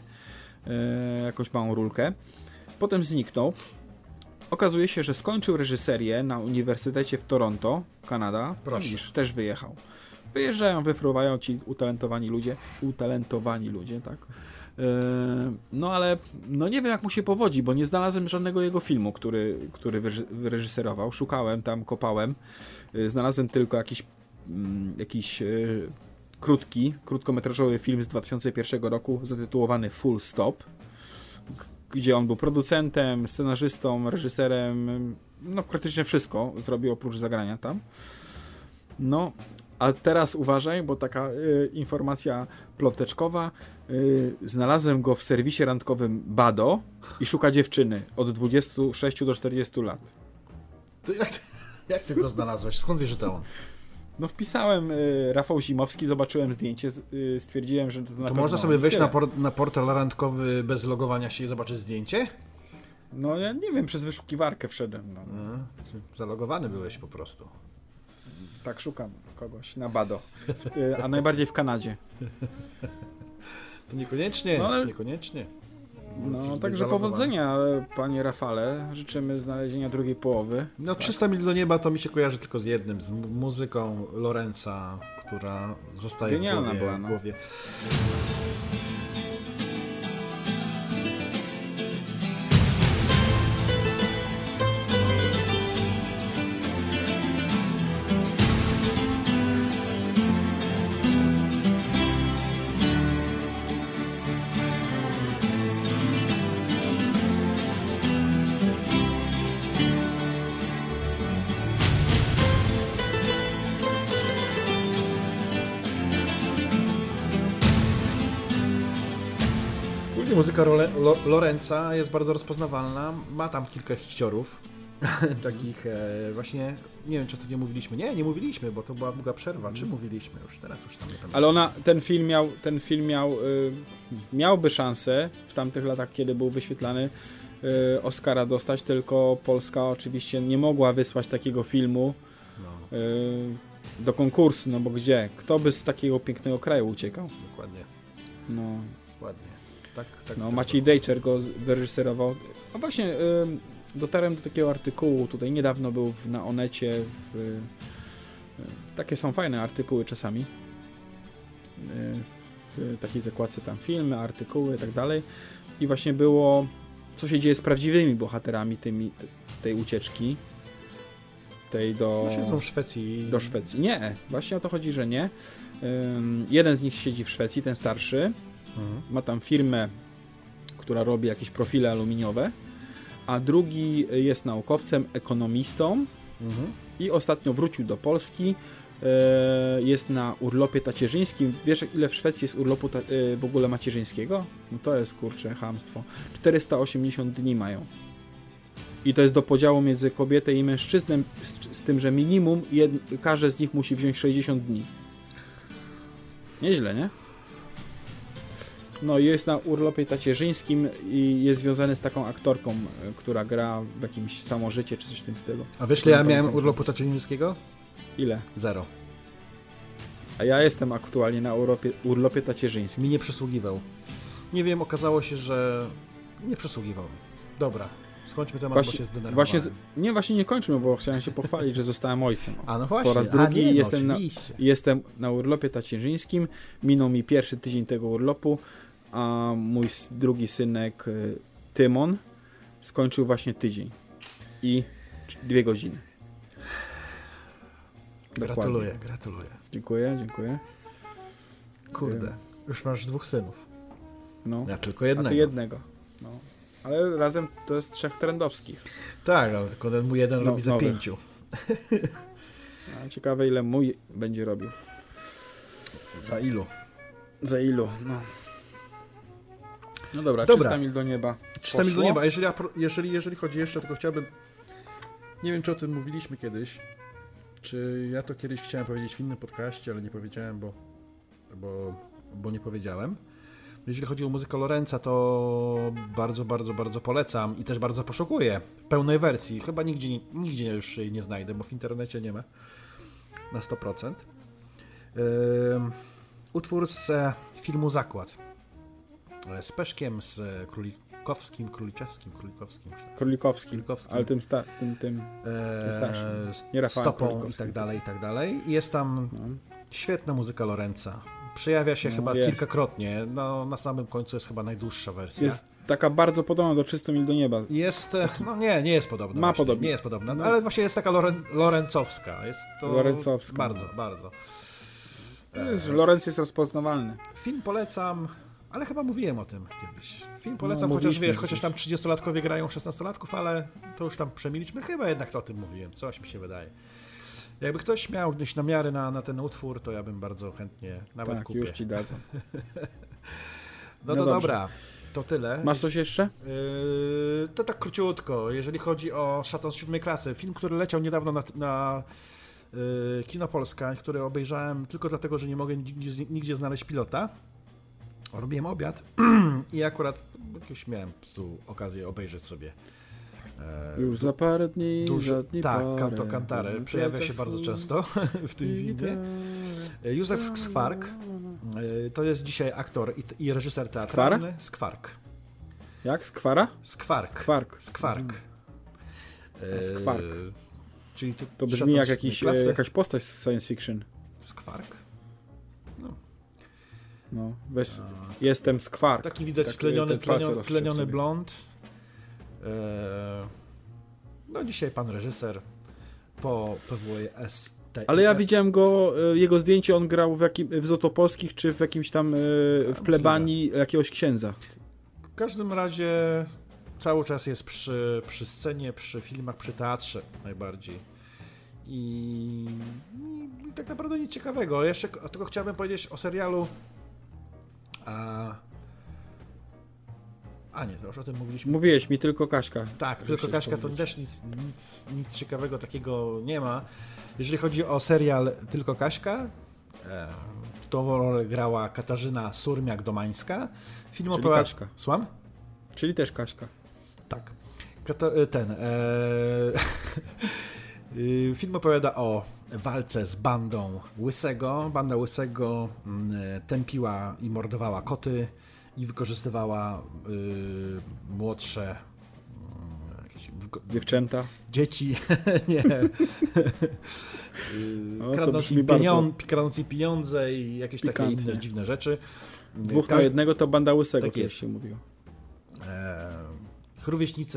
E, jakąś małą rulkę. Potem zniknął. Okazuje się, że skończył reżyserię na Uniwersytecie w Toronto, Kanada. Proszę. Widzisz, też wyjechał. Wyjeżdżają, wyfruwają ci utalentowani ludzie. Utalentowani ludzie, tak. E, No ale no nie wiem jak mu się powodzi, bo nie znalazłem żadnego jego filmu, który, który wyreży- wyreżyserował. Szukałem tam, kopałem. E, Znalazłem tylko jakiś, mm, jakiś e, krótki, krótkometrażowy film z 2001 roku zatytułowany Full Stop, gdzie on był producentem, scenarzystą, reżyserem, no praktycznie wszystko zrobił oprócz zagrania tam. No, a teraz uważaj, bo taka y, informacja ploteczkowa. Y, znalazłem go w serwisie randkowym Bado i szuka dziewczyny od 26 do 40 lat. To jak, ty, jak ty go znalazłeś? Skąd wiesz, że to on? No wpisałem y, Rafał Zimowski, zobaczyłem zdjęcie, y, stwierdziłem, że to na To pewno można sobie wejść na, por, na portal randkowy bez logowania się i zobaczyć zdjęcie? No ja nie wiem, przez wyszukiwarkę wszedłem. No. No, zalogowany byłeś po prostu. Tak szukam kogoś na Bado. Y, a najbardziej w Kanadzie. To niekoniecznie, No, ale- niekoniecznie. No, także powodzenia, panie Rafale. Życzymy znalezienia drugiej połowy. No 300 mil do nieba to mi się kojarzy tylko z jednym, z mu- muzyką Lorenza, która zostaje Genialna w głowie. była, no. w głowie. Lo, Lorenza jest bardzo rozpoznawalna. Ma tam kilka hiciorów. Takich e, właśnie, nie wiem czy o to nie mówiliśmy. Nie, nie mówiliśmy, bo to była długa przerwa. Czy mówiliśmy już? Teraz już sam nie pamiętam. Ale ona, ten film miał, ten film miał, y, miałby szansę w tamtych latach, kiedy był wyświetlany, y, Oscara dostać, tylko Polska oczywiście nie mogła wysłać takiego filmu No, y, do konkursu, no bo gdzie? Kto by z takiego pięknego kraju uciekał? dokładnie. No, Ładnie. Tak, tak, no tak Maciej było. Dejczer go wyreżyserował. A właśnie y, dotarłem do takiego artykułu, tutaj niedawno był w, na Onecie, w, y, takie są fajne artykuły czasami, y, w takiej zakładce tam filmy, artykuły i tak dalej i właśnie było, co się dzieje z prawdziwymi bohaterami tymi, tej ucieczki, tej do... No, siedzą w Szwecji. Do Szwecji. Nie, właśnie o to chodzi, że nie. Jeden z nich siedzi w Szwecji, ten starszy. Mhm. Ma tam firmę, która robi jakieś profile aluminiowe, a drugi jest naukowcem, ekonomistą Mhm. i ostatnio wrócił do Polski. e, Jest na urlopie tacierzyńskim. Wiesz, ile w Szwecji jest urlopu e, w ogóle macierzyńskiego? No to jest kurcze chamstwo. 480 dni mają. I to jest do podziału między kobietę i mężczyznę, z, z tym, że minimum jed, każdy z nich musi wziąć 60 dni. Nieźle, nie? No i jest na urlopie tacierzyńskim i jest związany z taką aktorką, e, która gra w jakimś samożycie czy coś w tym stylu. A wiesz, ja miałem urlopu tacierzyńskiego? Ile? Zero. A ja jestem aktualnie na urlopie, urlopie tacierzyńskim. Mi nie przysługiwał. Nie wiem, okazało się, że nie przysługiwał. Dobra, skończmy temat, bo się zdenerwowałem. właśnie z, nie, właśnie nie kończmy, bo chciałem się pochwalić, że zostałem ojcem. A no właśnie, Po raz drugi nie, no jestem, na, jestem na urlopie tacierzyńskim. Minął mi pierwszy tydzień tego urlopu, a mój drugi synek y, Tymon skończył właśnie tydzień i dwie godziny. Dokładnie. Gratuluję, gratuluję. Dziękuję, dziękuję. Kurde, już masz dwóch synów. No. Ja tylko A jednego. ty jednego. No. Ale razem to jest trzech trendowskich. Tak, ale tylko ten mój jeden No, robi za nowych. pięciu. A ciekawe ile mój będzie robił. Za ilu? Za ilu, no. No dobra, Dobra. 300 mil do nieba. 300 mil do Poszło? nieba. Jeżeli, jeżeli, jeżeli chodzi jeszcze, tylko chciałbym... Nie wiem, czy o tym mówiliśmy kiedyś. Czy ja to kiedyś chciałem powiedzieć w innym podcaście, ale nie powiedziałem, bo, bo, bo nie powiedziałem. Jeżeli chodzi o muzykę Lorenza, to bardzo, bardzo, bardzo polecam i też bardzo poszukuję pełnej wersji. Chyba nigdzie, nigdzie już jej nie znajdę, bo w internecie nie ma na 100%. Ym, utwór z e, filmu Zakład. E, Z Peszkiem, z e, Królikowskim, Króliczewskim, Królikowskim. tak? Królikowski, Królikowskim. ale tym, sta- tym, tym, tym Eee, starszym. Nie Rafałem stopą i Królikowskim. tak dalej, i tak dalej. I Jest tam świetna muzyka Lorenza. Przejawia się No, chyba jest. kilkakrotnie. No, na samym końcu jest chyba najdłuższa wersja. Jest taka bardzo podobna do 300 mil do nieba. Jest, e, no nie, nie jest podobna. Ma właśnie, podobnie. Nie jest podobna, No. ale właśnie jest taka Loren, Lorencowska. Jest to Lorencowska. Bardzo, bardzo. Lorenz jest rozpoznawalny. Film polecam, ale chyba mówiłem o tym kiedyś. Film polecam, No, chociaż wiesz, chociaż tam 30-latkowie grają 16-latków, ale to już tam przemiliśmy. Chyba jednak to o tym mówiłem, coś mi się wydaje. Jakby ktoś miał gdzieś namiary na, na ten utwór, to ja bym bardzo chętnie nawet tak, kupię. już ci dadzą. No No to dobra, to tyle. Masz coś jeszcze? Yy, to tak króciutko, jeżeli chodzi o Szaton z siódmej klasy. Film, który leciał niedawno na, na yy, Kino Polska, który obejrzałem tylko dlatego, że nie mogę nigdzie, nigdzie znaleźć pilota. Robiłem obiad i akurat jakoś miałem prostu okazję obejrzeć sobie e, Już za parę dni, duży- za dni Tak, parę. Kanto Cantare przejawia się bardzo często w tym filmie. E, Józef Skwark e, to jest dzisiaj aktor i, i reżyser teatralny. Skwark. Jak? Skwara? Skwark. Skwark. Skwark. E, Skwark. Czyli to, To brzmi jak jakiś, e, jakaś postać z science fiction. Skwark? No, weź, jestem skwark. Taki widać Tak, tleniony, tleniony, blond. E, no dzisiaj pan reżyser po PWS. Ale ja widziałem go, e, jego zdjęcie, on grał w, jakim, w Zotopolskich, czy w jakimś tam, e, w plebanii jakiegoś księdza. W każdym razie cały czas jest przy, przy scenie, przy filmach, przy teatrze najbardziej. I, i tak naprawdę nic ciekawego. Jeszcze tylko chciałbym powiedzieć o serialu. A, a nie, to już o tym mówiliśmy. Mówiłeś mi tylko Kaśka. Tak, tylko Kaśka to też nic, nic, nic ciekawego takiego nie ma. Jeżeli chodzi o serial Tylko Kaśka, e, to rolę grała Katarzyna Surmiak-Domańska. Film Czyli opowiada- Kaśka. Słucham? Czyli też Kaśka. Tak. Kata- e, ten. E... y, Film opowiada o walce z bandą Łysego. Banda Łysego mm, e, tępiła i mordowała koty i wykorzystywała y, młodsze mm, Dziewczęta. dzieci. Nie. No, Y, Kradnąc im, pieniądze, bardzo- kradnąc im pieniądze i jakieś takie Pikantnie. inne dziwne rzeczy. Dwóch na jednego to banda łysego, Tak jest. się mówiło. E,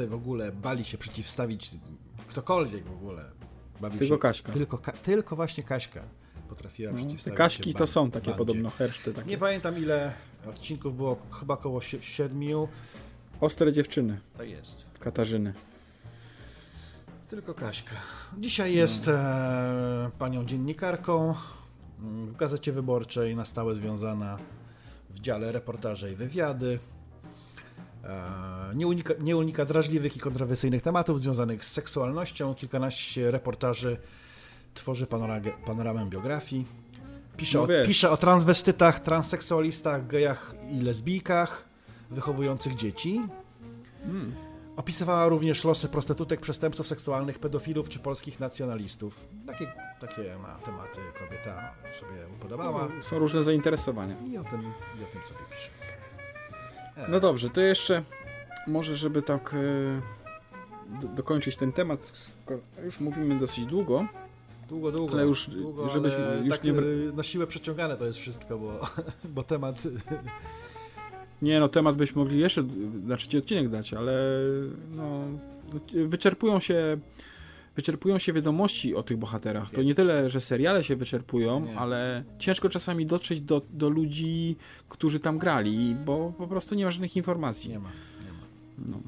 w ogóle bali się przeciwstawić ktokolwiek w ogóle. Bawił Tylko się, Kaśka. Tylko, Ka- tylko właśnie Kaśka potrafiła No, te Kaśki to są takie bandzie. podobno, herszty takie. Nie pamiętam ile odcinków było, chyba około si- siedmiu. Ostre dziewczyny. Tak jest. Katarzyny. Tylko Kaśka. Dzisiaj jest e, panią dziennikarką mm, w Gazecie Wyborczej, na stałe związana w dziale reportaże i wywiady. E, nie, unika, nie unika drażliwych i kontrowersyjnych tematów związanych z seksualnością. Kilkanaście reportaży tworzy panoragę, panoramę biografii. Pisze, No o, pisze o transwestytach, transseksualistach, gejach i lesbijkach wychowujących dzieci. Hmm. Opisywała również losy prostytutek, przestępców seksualnych, pedofilów czy polskich nacjonalistów. Takie, takie ma tematy kobieta sobie upodobała. Są różne zainteresowania. I o tym, i o tym sobie pisze. No dobrze, to jeszcze może, żeby tak e, do, dokończyć ten temat, już mówimy dosyć długo, Długo, długo. ale już, długo, żebyśmy ale już tak nie... wr- na siłę przeciągane to jest wszystko, bo, bo temat... Nie, no temat byśmy mogli jeszcze, na trzeci odcinek dać, ale no, wyczerpują się wyczerpują się wiadomości o tych bohaterach. To nie tyle, że seriale się wyczerpują, ale ciężko czasami dotrzeć do, do ludzi, którzy tam grali, bo po prostu nie ma żadnych informacji. Nie ma, nie ma. No.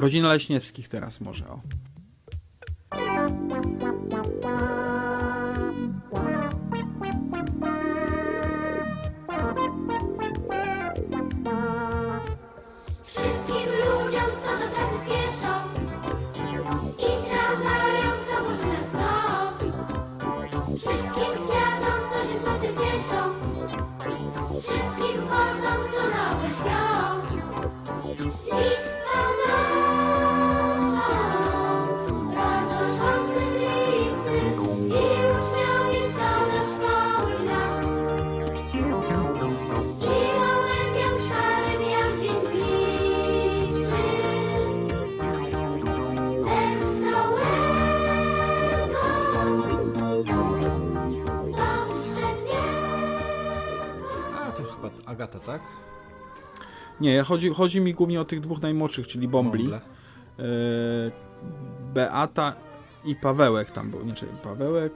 Rodzina Leśniewskich teraz może, o. Agata, tak? Nie, chodzi, chodzi mi głównie o tych dwóch najmłodszych, czyli Bombli. Bąble. E, Beata i Pawełek tam był. Nie, czy Pawełek.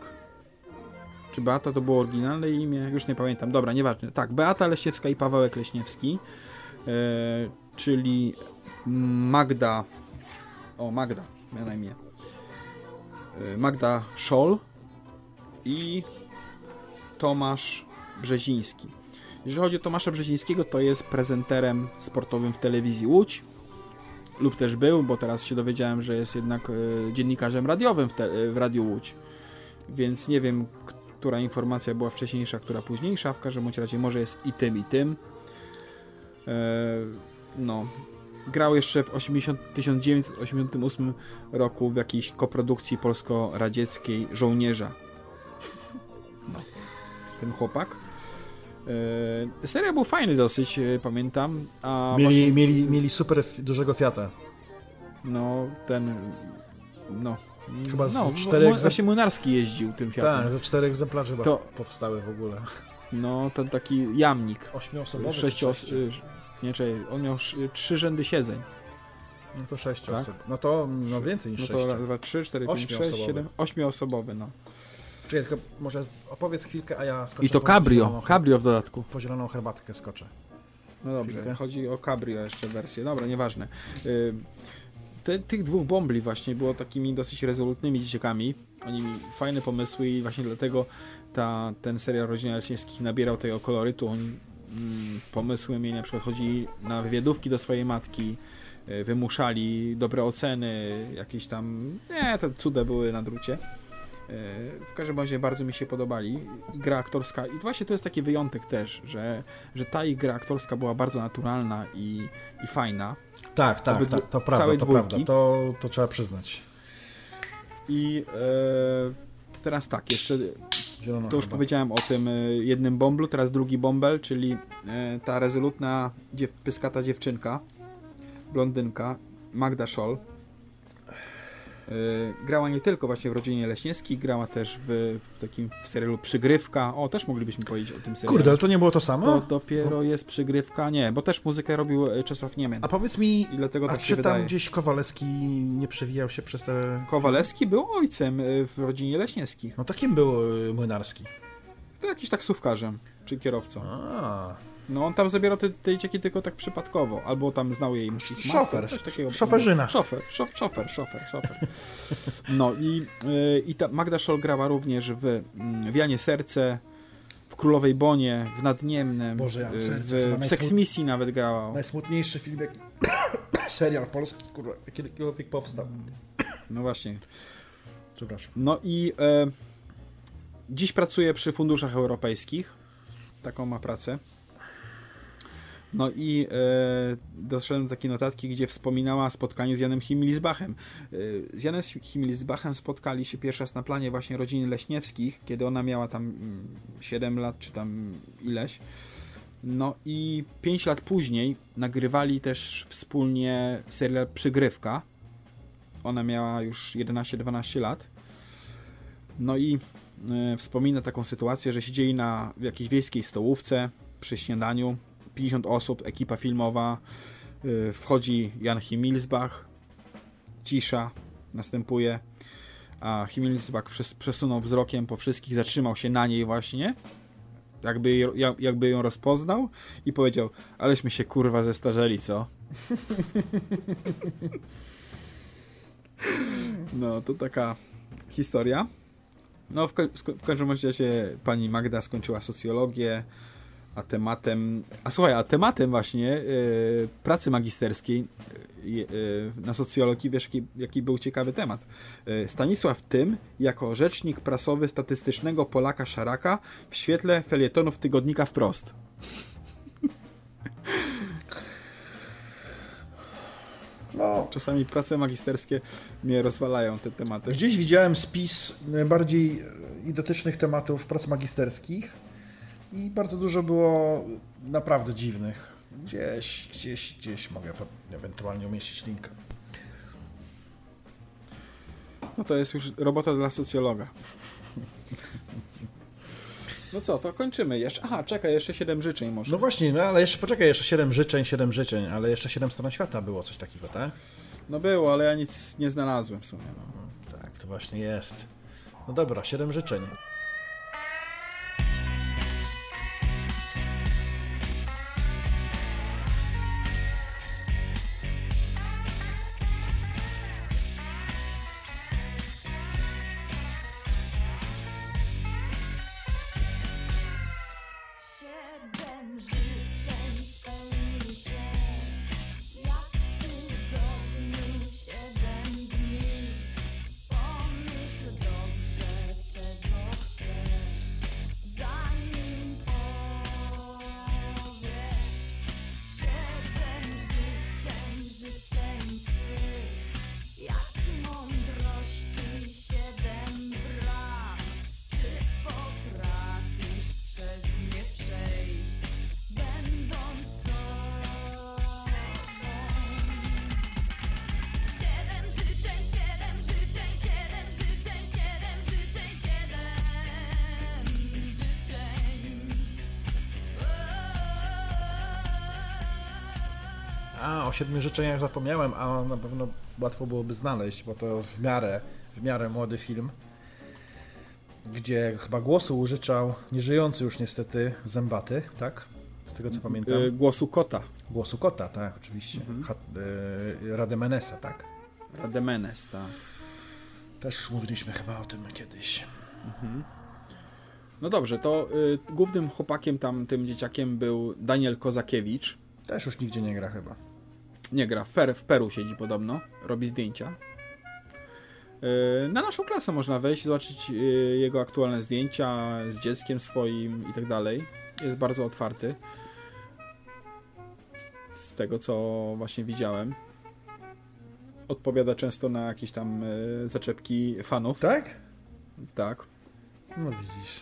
Czy Beata to było oryginalne imię? Już nie pamiętam. Dobra, nieważne. Tak, Beata Leśniewska i Pawełek Leśniewski. E, czyli Magda. O, Magda, miała imię. E, Magda Scholl i Tomasz Brzeziński. Jeżeli chodzi o Tomasza Brzezińskiego, to jest prezenterem sportowym w telewizji Łódź lub też był, bo teraz się dowiedziałem, że jest jednak e, dziennikarzem radiowym w, te, w Radiu Łódź. Więc nie wiem, która informacja była wcześniejsza, która późniejsza. W każdym razie może jest i tym, i tym. no, grał jeszcze w 80, 1988 roku w jakiejś koprodukcji polsko-radzieckiej Żołnierza. No, ten chłopak. E, serial był fajny dosyć, e, pamiętam. A Mieli, właśnie, mieli, mieli super dużego Fiata. No, ten. No. Chyba z no, czterech mu- egzem- Właśnie Młynarski jeździł tym Fiatem. Tak, ze cztery egzemplarze chyba To- powstały w ogóle. No, ten taki jamnik. Ośmioosobowy Sześcios... y, Nie, czekaj, on miał trzy rzędy siedzeń. No to sześć Tak? osób. No to no więcej niż No sześć. to raz, dwa, trzy, cztery, pięć, sześć, Ośmioosobowy. siedem, ośmioosobowy, no. Czekaj, tylko może opowiedz chwilkę, a ja skoczę I to po cabrio, zieloną cabrio w dodatku. Po zieloną herbatkę skoczę. No dobrze, Chwilkę. chodzi o cabrio jeszcze wersję. Dobra, nieważne. Y, Te, tych dwóch bombli właśnie było takimi dosyć rezolutnymi dzieciakami. Oni mieli fajne pomysły i właśnie dlatego ta, ten serial Rodzina Leśniewskich nabierał tego kolorytu. Oni mm, pomysły mieli, na przykład chodzili na wywiadówki do swojej matki, y, wymuszali dobre oceny, jakieś tam, nie, te cuda były na drucie. Y, W każdym razie bardzo mi się podobali. I gra aktorska, i właśnie to jest taki wyjątek też, że, że ta ich gra aktorska była bardzo naturalna i, i fajna. Tak, tak, Obydwu- tak to prawda, to dwójki. prawda. To, to trzeba przyznać. I e, teraz tak, jeszcze Zieloną to już herbatę. powiedziałem o tym e, jednym bomblu, teraz drugi bombel, czyli e, ta rezolutna dziew, pyskata dziewczynka, blondynka, Magda Scholl. E, grała nie tylko właśnie w Rodzinie Leśniewskiej, grała też w, w takim w serialu Przygrywka. O, też moglibyśmy powiedzieć o tym serialu. Kurde, ale to nie było to samo? To dopiero jest Przygrywka, nie, bo też muzykę robił e, Czesław Niemen. A powiedz mi, I dlatego a tak czy się tam wydaje. gdzieś Kowalewski nie przewijał się przez te... Kowalewski był ojcem e, w Rodzinie Leśniewskich. No to kim był Młynarski? To jakiś taksówkarzem, czy kierowcą. A. No on tam zabierał te, te dzieciaki tylko tak przypadkowo, albo tam znał jej musi Szofer, szoferzyna. Szofer, szof, szofer, szofer, szofer. No i, y, i ta Magda Scholl grała również w mm, w Janie Serce, w Królowej Bonie, w Nadniemnem, Boże, Jan y, Serce, w, w najsmut- Sex Misji nawet grała. Najsmutniejszy film, jaki... serial polski, kurwa, kiedykolwiek powstał. No właśnie. Przepraszam. No i e, dziś pracuje przy funduszach europejskich. Taką ma pracę. No i e, doszedłem do takiej notatki, gdzie wspominała spotkanie z Janem Himmelizbachem. E, z Janem Himmelizbachem spotkali się pierwszy raz na planie właśnie rodziny Leśniewskich, kiedy ona miała tam mm, 7 lat, czy tam ileś. No i 5 lat później nagrywali też wspólnie serial Przygrywka. Ona miała już 11-12 lat. No i e, wspomina taką sytuację, że siedzieli na w jakiejś wiejskiej stołówce przy śniadaniu. 50 osób, ekipa filmowa. e, wchodzi Jan Himilsbach. Cisza następuje. A Himilsbach przes- przesunął wzrokiem po wszystkich, zatrzymał się na niej właśnie. Jakby, jakby ją rozpoznał i powiedział, aleśmy się kurwa zestarzeli, co? No, to taka historia. No, w, w każdym razie pani Magda skończyła socjologię, a tematem, a słuchaj, a tematem właśnie e, pracy magisterskiej e, na socjologii, wiesz, jaki, jaki był ciekawy temat. E, Stanisław Tym jako rzecznik prasowy statystycznego Polaka Szaraka w świetle felietonów tygodnika Wprost. No. Czasami prace magisterskie mnie rozwalają te tematy. Gdzieś widziałem spis bardziej idotycznych tematów prac magisterskich i bardzo dużo było naprawdę dziwnych. Gdzieś, gdzieś, gdzieś mogę ewentualnie umieścić linkę. No to jest już robota dla socjologa. No co, to kończymy jeszcze. Aha, czekaj, jeszcze 7 życzeń może. No właśnie, no ale jeszcze poczekaj, jeszcze 7 życzeń, 7 życzeń, ale jeszcze 7 stron świata było coś takiego, tak? No było, ale ja nic nie znalazłem w sumie. No. Tak, to właśnie jest. No dobra, 7 życzeń. Siedmiu życzeniach zapomniałem, a na pewno łatwo byłoby znaleźć, bo to w miarę, w miarę młody film, gdzie chyba głosu użyczał nieżyjący już niestety Zębaty, tak? Z tego co pamiętam. Y, Głosu kota. Głosu kota, tak, oczywiście. Ha, y, Rademenesa, tak. Rademenes, tak. Też już mówiliśmy chyba o tym kiedyś. Mhm. No dobrze, to y, głównym chłopakiem tam, tym dzieciakiem był Daniel Kozakiewicz. Też już nigdzie nie gra chyba. Nie gra, w, per, w Peru siedzi podobno, robi zdjęcia. Y, na naszą klasę można wejść, zobaczyć y, jego aktualne zdjęcia z dzieckiem swoim i tak dalej. Jest bardzo otwarty. Z tego, co właśnie widziałem. Odpowiada często na jakieś tam y, zaczepki fanów. Tak? Tak. No widzisz.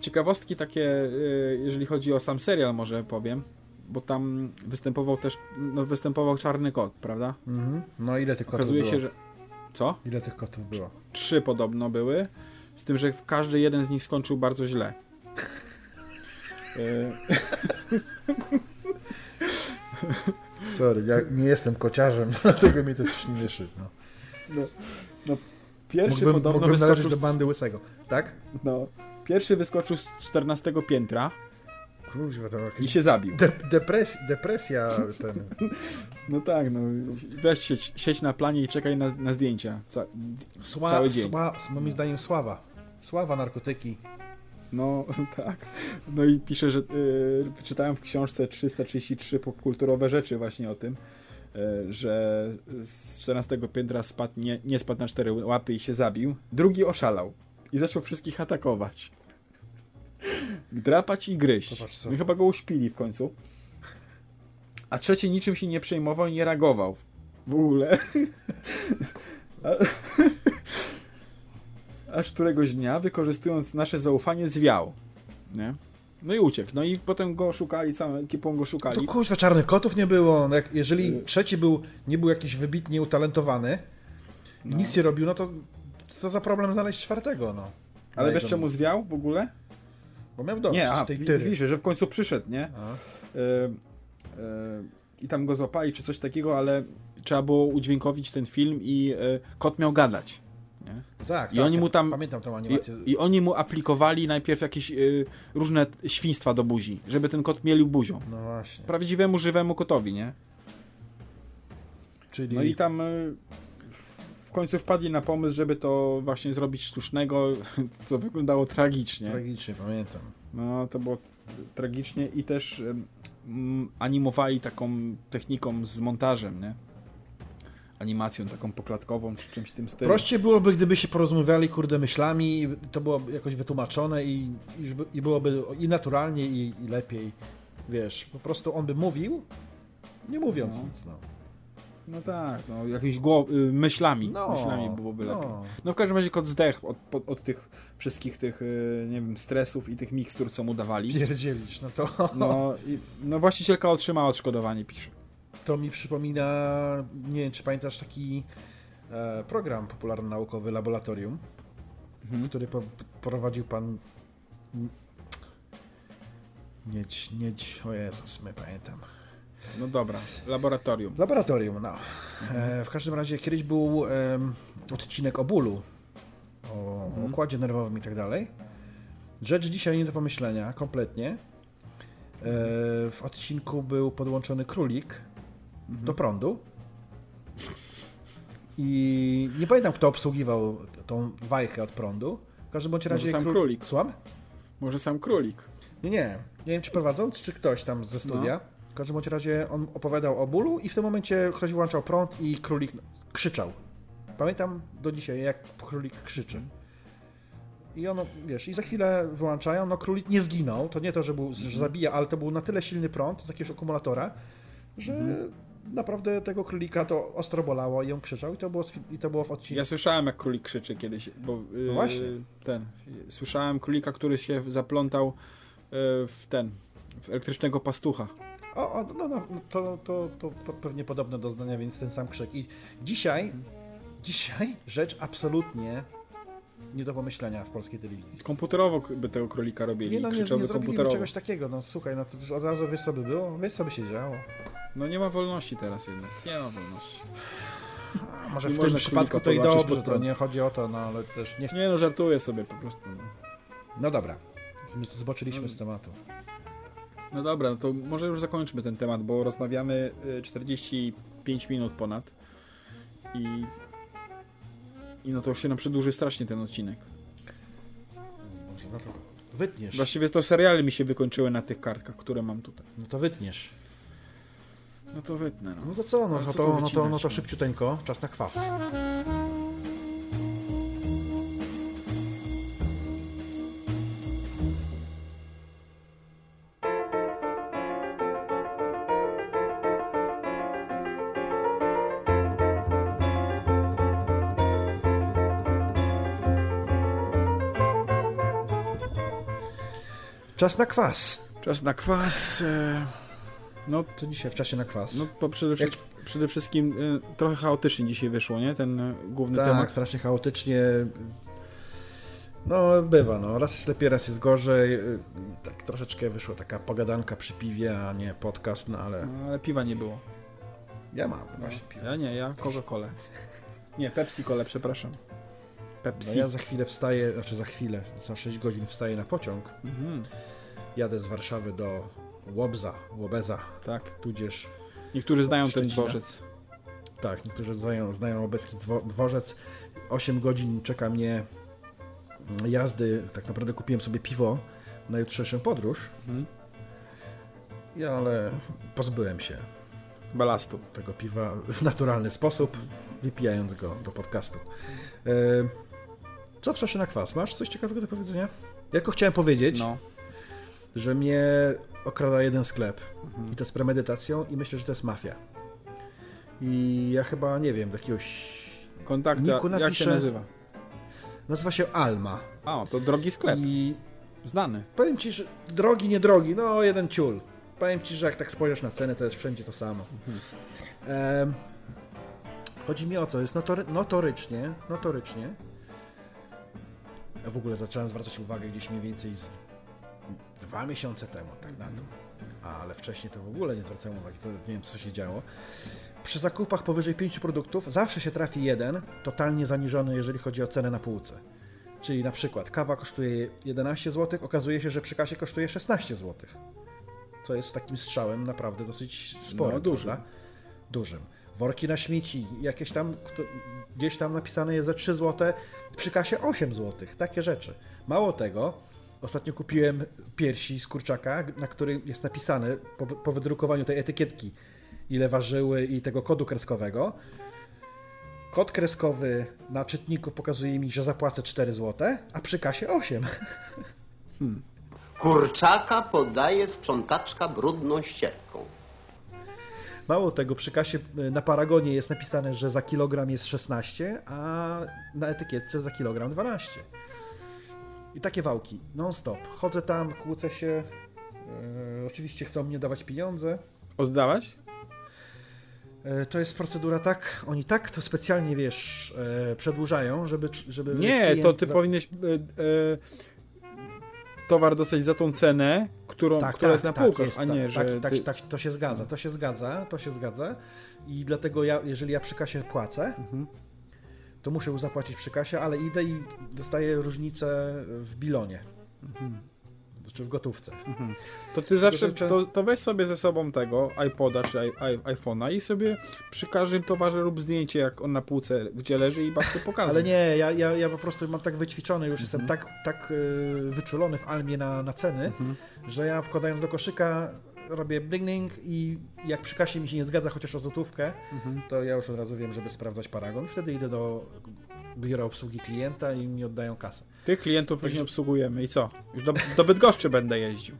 Ciekawostki takie, jeżeli chodzi o sam serial, może powiem, bo tam występował też, no występował Czarny Kot, prawda? Mhm. No ile tych kotów Okazuje było? się, że... Co? Ile tych kotów było? Trzy podobno były, z tym, że każdy jeden z nich skończył bardzo źle. Sorry, ja nie jestem kociarzem, dlatego mnie to śmieszy. No. No, no, pierwszy mógłbym, podobno mógłbym wyskoczył do bandy łysego, tak? No, pierwszy wyskoczył z 14 piętra Kurwa, to jakieś... i się zabił. De depres depresja ten... No tak, no weź sieć, sieć na planie i czekaj na, na zdjęcia ca, Sła, cały dzień. Sła, moim zdaniem sława. Sława, narkotyki. No tak. No i pisze, że y, czytałem w książce 333 popkulturowe rzeczy właśnie o tym, y, że z 14 piętra spadł, nie, nie spadł na cztery łapy i się zabił. Drugi oszalał i zaczął wszystkich atakować. Drapać i gryźć. No i chyba go uśpili w końcu. A trzeci niczym się nie przejmował i nie reagował. W ogóle. Aż któregoś dnia, wykorzystując nasze zaufanie, zwiał. Nie? No i uciekł. No i potem go szukali, całą ekipą go To szukali. kurwa, czarnych kotów nie było. No jak, jeżeli trzeci był, nie był jakiś wybitnie utalentowany, nic nie robił, no to co za problem znaleźć czwartego, no. Ale wiesz czemu zwiał w ogóle? Bo miał dość Nie, a tej tyry. widzisz, że w końcu przyszedł, nie? A. E, e, I tam go złapali, czy coś takiego, ale trzeba było udźwiękowić ten film i e, kot miał gadać. Nie? Tak, I tak, oni mu ja tam. Pamiętam tą I, animację. I oni mu aplikowali najpierw jakieś y, różne świństwa do buzi, żeby ten kot mielił buzią. No właśnie. Prawdziwemu, żywemu kotowi, nie? Czyli No i tam y, końcu wpadli na pomysł, żeby to właśnie zrobić sztucznego, co wyglądało tragicznie. tragicznie, pamiętam. No, to było tragicznie i też mm, animowali taką techniką z montażem, nie? Animacją taką poklatkową, czy czymś tym stylu. Prościej byłoby, gdyby się porozumiewali, kurde, myślami, to było jakoś wytłumaczone i, i, i byłoby i naturalnie, i, i lepiej. Wiesz, po prostu on by mówił, nie mówiąc No. nic, no. No tak, no jakimiś y, myślami, No, myślami byłoby no. lepiej. No w każdym razie kot zdechł od, od, od tych wszystkich tych, y, nie wiem, stresów i tych mikstur, co mu dawali. Pierdzielić, no to, No, i, no właścicielka otrzymała odszkodowanie, pisze. to mi przypomina, nie wiem, czy pamiętasz taki e, program popularno-naukowy Laboratorium, Mhm. który po, prowadził pan Niedź, niedź, o Jezus, my pamiętam. No dobra, laboratorium. Laboratorium, no. E, w każdym razie kiedyś był em, odcinek o bólu, o Mhm. układzie nerwowym i tak dalej. Rzecz dzisiaj nie do pomyślenia, kompletnie. E, w odcinku był podłączony królik Mhm. do prądu. I nie pamiętam, kto obsługiwał tą wajchę od prądu. W każdym bądź Może razie sam kró- królik. Słucham? Może sam królik. Nie, nie. Nie wiem, czy prowadząc, czy ktoś tam ze studia. W każdym bądź razie on opowiadał o bólu i w tym momencie ktoś włączał prąd i królik krzyczał. Pamiętam do dzisiaj, jak królik krzyczy. I ono, wiesz, i za chwilę wyłączają, no królik nie zginął, to nie to, że, był, że zabija, ale to był na tyle silny prąd z jakiegoś akumulatora, że naprawdę tego królika to ostro bolało i on krzyczał i to było, i to było w odcinku. Ja słyszałem, jak królik krzyczy kiedyś, bo yy, No właśnie. ten, słyszałem królika, który się zaplątał yy, w ten, w elektrycznego pastucha. O, o no, no, to, to, to, to pewnie podobne doznania, więc ten sam krzyk. I dzisiaj, dzisiaj rzecz absolutnie nie do pomyślenia w polskiej telewizji. Komputerowo by tego królika robili, Nie no, nie, nie zrobiliby czegoś takiego, no słuchaj, no to od razu wiesz co by było, wiesz co by się działo. No nie ma wolności teraz jednak. Nie ma wolności. A może Nie w tym przypadku to i dobrze, to nie chodzi o to, no ale też nie... Nie no, żartuję sobie po prostu. No, No dobra, zboczyliśmy z tematu. No dobra, no to może już zakończmy ten temat, bo rozmawiamy y, 45 minut ponad. I... I no to się nam przedłuży strasznie ten odcinek. No to wytniesz. Właściwie to seriale mi się wykończyły na tych kartkach, które mam tutaj. No to wytniesz. No to wytnę. No, No to co, no, no, co to, no, to, no to no? szybciuteńko, czas na kwas. Czas na kwas. Czas na kwas. E... No to dzisiaj w czasie na kwas. No po przede, Jak- wszy- przede wszystkim trochę chaotycznie dzisiaj wyszło, nie? Ten y, główny tak, temat. strasznie chaotycznie. No, bywa, no. Raz jest lepiej, raz jest gorzej. Y, Tak troszeczkę wyszła taka pogadanka przy piwie, a nie podcast, no ale No, ale piwa nie było. ja mam właśnie piwo. Ja nie, ja Coca-Colę. Nie, Pepsi-Colę, przepraszam. No Pepsi. ja za chwilę wstaję, znaczy za chwilę, za 6 godzin wstaję na pociąg. Mhm. Jadę z Warszawy do Łobza, Łobeza, Tak. tudzież Niektórzy znają ten Szczecina. dworzec. Tak, niektórzy znają, znają dwo- dworzec. 8 godzin czeka mnie jazdy. Tak naprawdę kupiłem sobie piwo na jutrzejszą podróż. Mhm. Ja, ale pozbyłem się Balastu. tego piwa w naturalny sposób, wypijając go do podcastu. E, co w czasie na kwas? Masz coś ciekawego do powiedzenia? Ja tylko chciałem powiedzieć, No. że mnie okrada jeden sklep Mhm. i to z premedytacją i myślę, że to jest mafia. I ja chyba, nie wiem, jakiegoś... Kontakty, Niku jak się napiszę- nazywa? Nazywa się Alma. A, to drogi sklep. I Znany. powiem Ci, że drogi, nie drogi, no jeden ciul. Powiem Ci, że jak tak spojrzysz na cenę, to jest wszędzie to samo. Em, chodzi mi o co, jest notory, notorycznie, notorycznie. Ja w ogóle zacząłem zwracać uwagę gdzieś mniej więcej z dwa miesiące temu, tak na to. Ale wcześniej to w ogóle nie zwracałem uwagi, to nie wiem co się działo. Przy zakupach powyżej pięciu produktów zawsze się trafi jeden, totalnie zaniżony, jeżeli chodzi o cenę na półce. Czyli na przykład kawa kosztuje 11 zł, okazuje się, że przy kasie kosztuje 16 zł. Co jest takim strzałem naprawdę dosyć sporym. No, dużym. Dużym. Worki na śmieci, jakieś tam, gdzieś tam napisane jest za 3 zł, przy kasie 8 zł. Takie rzeczy. Mało tego, ostatnio kupiłem piersi z kurczaka, na którym jest napisane po, po wydrukowaniu tej etykietki, ile ważyły i tego kodu kreskowego. Kod kreskowy na czytniku pokazuje mi, że zapłacę 4 zł, a przy kasie 8. Kurczaka podaje sprzątaczka brudną ścierką. Mało tego, przy kasie y, na paragonie jest napisane, że za kilogram jest 16, a na etykietce za kilogram 12. I takie wałki, non-stop. Chodzę tam, kłócę się. e, oczywiście chcą mnie dawać pieniądze. Oddawać? E, to jest procedura tak, oni tak to specjalnie, wiesz, e, przedłużają, żeby... żeby Nie, to ty za- powinieneś e, e, towar dostać za tą cenę, którą, która jest na półkach, jest, a nie, tak, że tak, tak, ty... tak, to się zgadza, to się zgadza, to się zgadza i dlatego ja, jeżeli ja przy kasie płacę, Mhm. to muszę zapłacić przy kasie, ale idę i dostaję różnicę w bilonie, Mhm. Czy w gotówce. To ty zawsze, to, to weź sobie ze sobą tego iPoda czy i- i- iPhone'a i sobie przy każdym towarze rób zdjęcie, jak on na półce, gdzie leży i babce pokazuj. Ale nie, ja, ja, ja po prostu mam tak wyćwiczony, już Mhm. jestem tak, tak y, wyczulony w Almie na, na ceny, Mhm. że ja wkładając do koszyka robię bling i jak przy kasie mi się nie zgadza chociaż o złotówkę, Mhm. to ja już od razu wiem, żeby sprawdzać paragon. Wtedy idę do biura obsługi klienta i mi oddają kasę. Tych klientów już nie obsługujemy i co? Już do, do Bydgoszczy będę jeździł.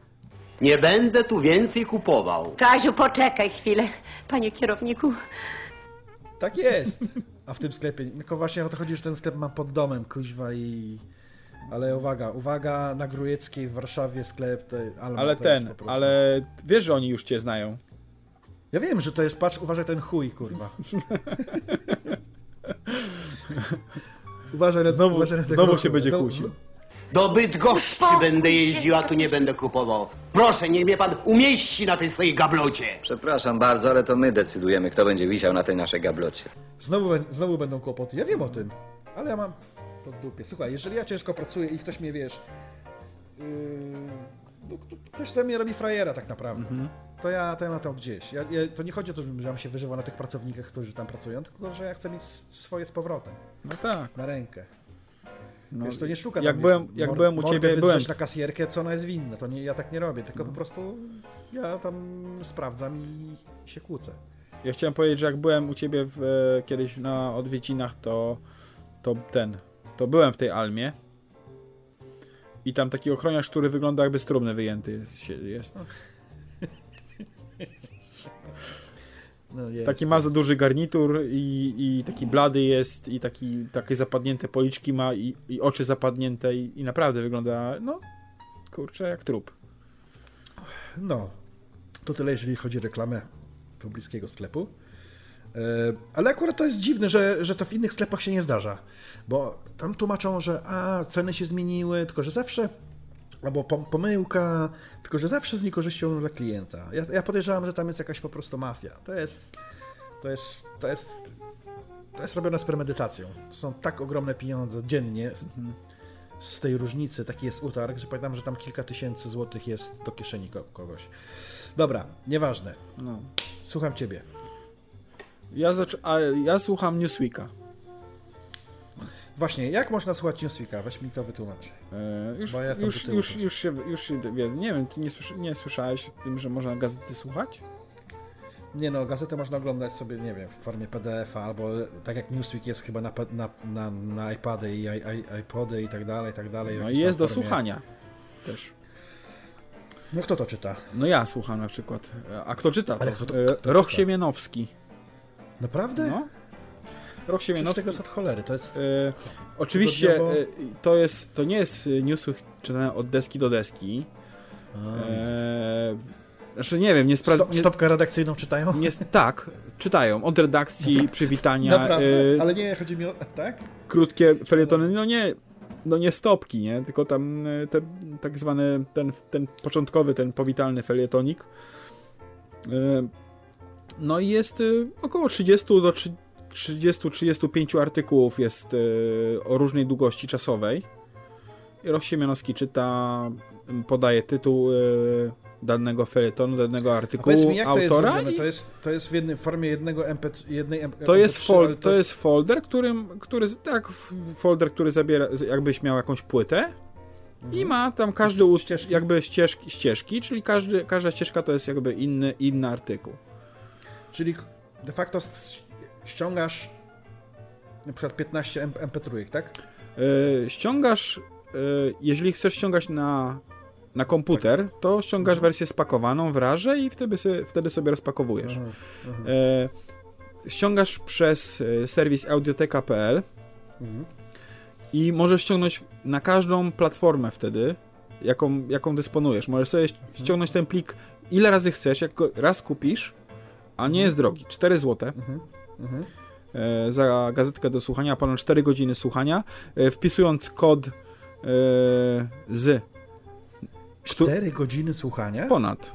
Nie będę tu więcej kupował. Kaziu, poczekaj chwilę. Panie kierowniku, Tak jest. A w tym sklepie, tylko właśnie o to chodzi, że ten sklep mam pod domem, kuźwa i... Ale uwaga, uwaga, na Grujeckiej w Warszawie sklep, to, Alma, Ale to jest ten, po prostu... ale wiesz, że oni już cię znają. Ja wiem, że to jest, patrz, uważaj ten chuj, kurwa. uważaj na Znowu- uważaj na znowu tego się chuja. będzie Znowu- kłócił. Do Bydgoszczy będę jeździł, a tu nie będę kupował. Proszę, niech mnie pan umieści na tej swojej gablocie. Przepraszam bardzo, ale to my decydujemy, kto będzie wisiał na tej naszej gablocie. Znowu, bę- znowu będą kłopoty. Ja wiem o tym, ale ja mam to w dupie. Słuchaj, jeżeli ja ciężko pracuję i ktoś mnie, wiesz... Yy, no, to ktoś tam mnie robi frajera tak naprawdę. To ja, to ja mam to gdzieś. Ja, ja, to nie chodzi o to, że ja się wyżywa na tych pracownikach, którzy tam pracują, tylko że ja chcę mieć swoje z powrotem. No tak. Na rękę. No, wiesz, to nie sztuka jak tam, byłem- jak mor- byłem u ciebie, byłem- na kasjerkę, co ona jest winna. To nie, ja tak nie robię, tylko po prostu ja tam sprawdzam i się kłócę. Ja chciałem powiedzieć, że jak byłem u ciebie w, e, kiedyś na odwiedzinach, to, to ten, to byłem w tej Almie i tam taki ochroniarz, który wygląda jakby z trumny wyjęty jest. jest. No jest. Taki ma za duży garnitur i, i taki blady jest i taki, takie zapadnięte policzki ma i, i oczy zapadnięte i, i naprawdę wygląda, no kurczę, jak trup. No, to tyle, jeżeli chodzi o reklamę pobliskiego sklepu. E, Ale akurat to jest dziwne, że, że to w innych sklepach się nie zdarza, bo tam tłumaczą, że a, ceny się zmieniły, tylko że zawsze, albo pom- pomyłka, tylko że zawsze z niekorzyścią dla klienta. Ja, ja podejrzewam, że tam jest jakaś po prostu mafia. To jest, to jest, to jest, to jest robione z premedytacją. To są tak ogromne pieniądze dziennie z, z tej różnicy, taki jest utarg, że pamiętam, że tam kilka tysięcy złotych jest do kieszeni ko- kogoś. Dobra, nieważne. No. Słucham ciebie. Ja, a ja słucham Newsweeka. Właśnie, jak można słuchać Newsweeka? Weź mi to wytłumacz. E, już, ja już, tyłu już, już, się, już się wie, nie wiem, ty nie, nie słyszałeś o tym, że można gazety słuchać? Nie no, gazetę można oglądać sobie, nie wiem, w formie PDF-a, albo tak jak Newsweek jest chyba na, na, na, na iPady i iPody i tak dalej, i tak dalej. No i jest do słuchania też. No kto to czyta? No ja słucham na przykład. A kto czyta? Ale to? kto to- E, kto Roch czyta? Siemianowski. Naprawdę? No. Roch Przecież Siemianowski. tego jest od cholery, to jest... E, oczywiście tygodniowo- e, to, jest, to nie jest e, Newsweek czytane od deski do deski. E, znaczy nie wiem, nie Sto, sprawdzę. stopkę redakcyjną czytają? Nie, tak, czytają. Od redakcji, przywitania. Naprawdę? e, Ale nie, chodzi mi o... Tak? krótkie felietony, no nie, no nie stopki, nie, tylko tam te, tak zwany, ten, ten początkowy, ten powitalny felietonik. No i jest około 30 do 30-35 artykułów jest e, o różnej długości czasowej. Roch Siemianowski czyta, podaje tytuł e, danego felietonu, danego artykułu, mi, jak to jest autora i To jest, to jest w jednej formie jednego MP, jednej MP, to jest, MP3, fol, ale to jest folder, którym, który, tak, folder, który zabiera, jakbyś miał jakąś płytę i ma tam każdy ust, ścieżki. jakby ścieżki, ścieżki, czyli każdy, każda ścieżka to jest jakby inny, inny artykuł. Czyli de facto ściągasz na przykład 15 M- MP3, tak? Yy, ściągasz, yy, jeżeli chcesz ściągać na, na komputer, to ściągasz wersję spakowaną w RARze i wtedy, sobie, wtedy sobie rozpakowujesz. Aha. Yy, ściągasz przez serwis audioteka.pl Mhm. i możesz ściągnąć na każdą platformę wtedy, jaką, jaką dysponujesz. Możesz sobie ściągnąć ten plik ile razy chcesz, jak go raz kupisz, a nie jest drogi. 4 zł Mhm. Mhm. e, za gazetkę do słuchania, ponad 4 godziny słuchania, e, wpisując kod e, z 4 godziny słuchania? ponad.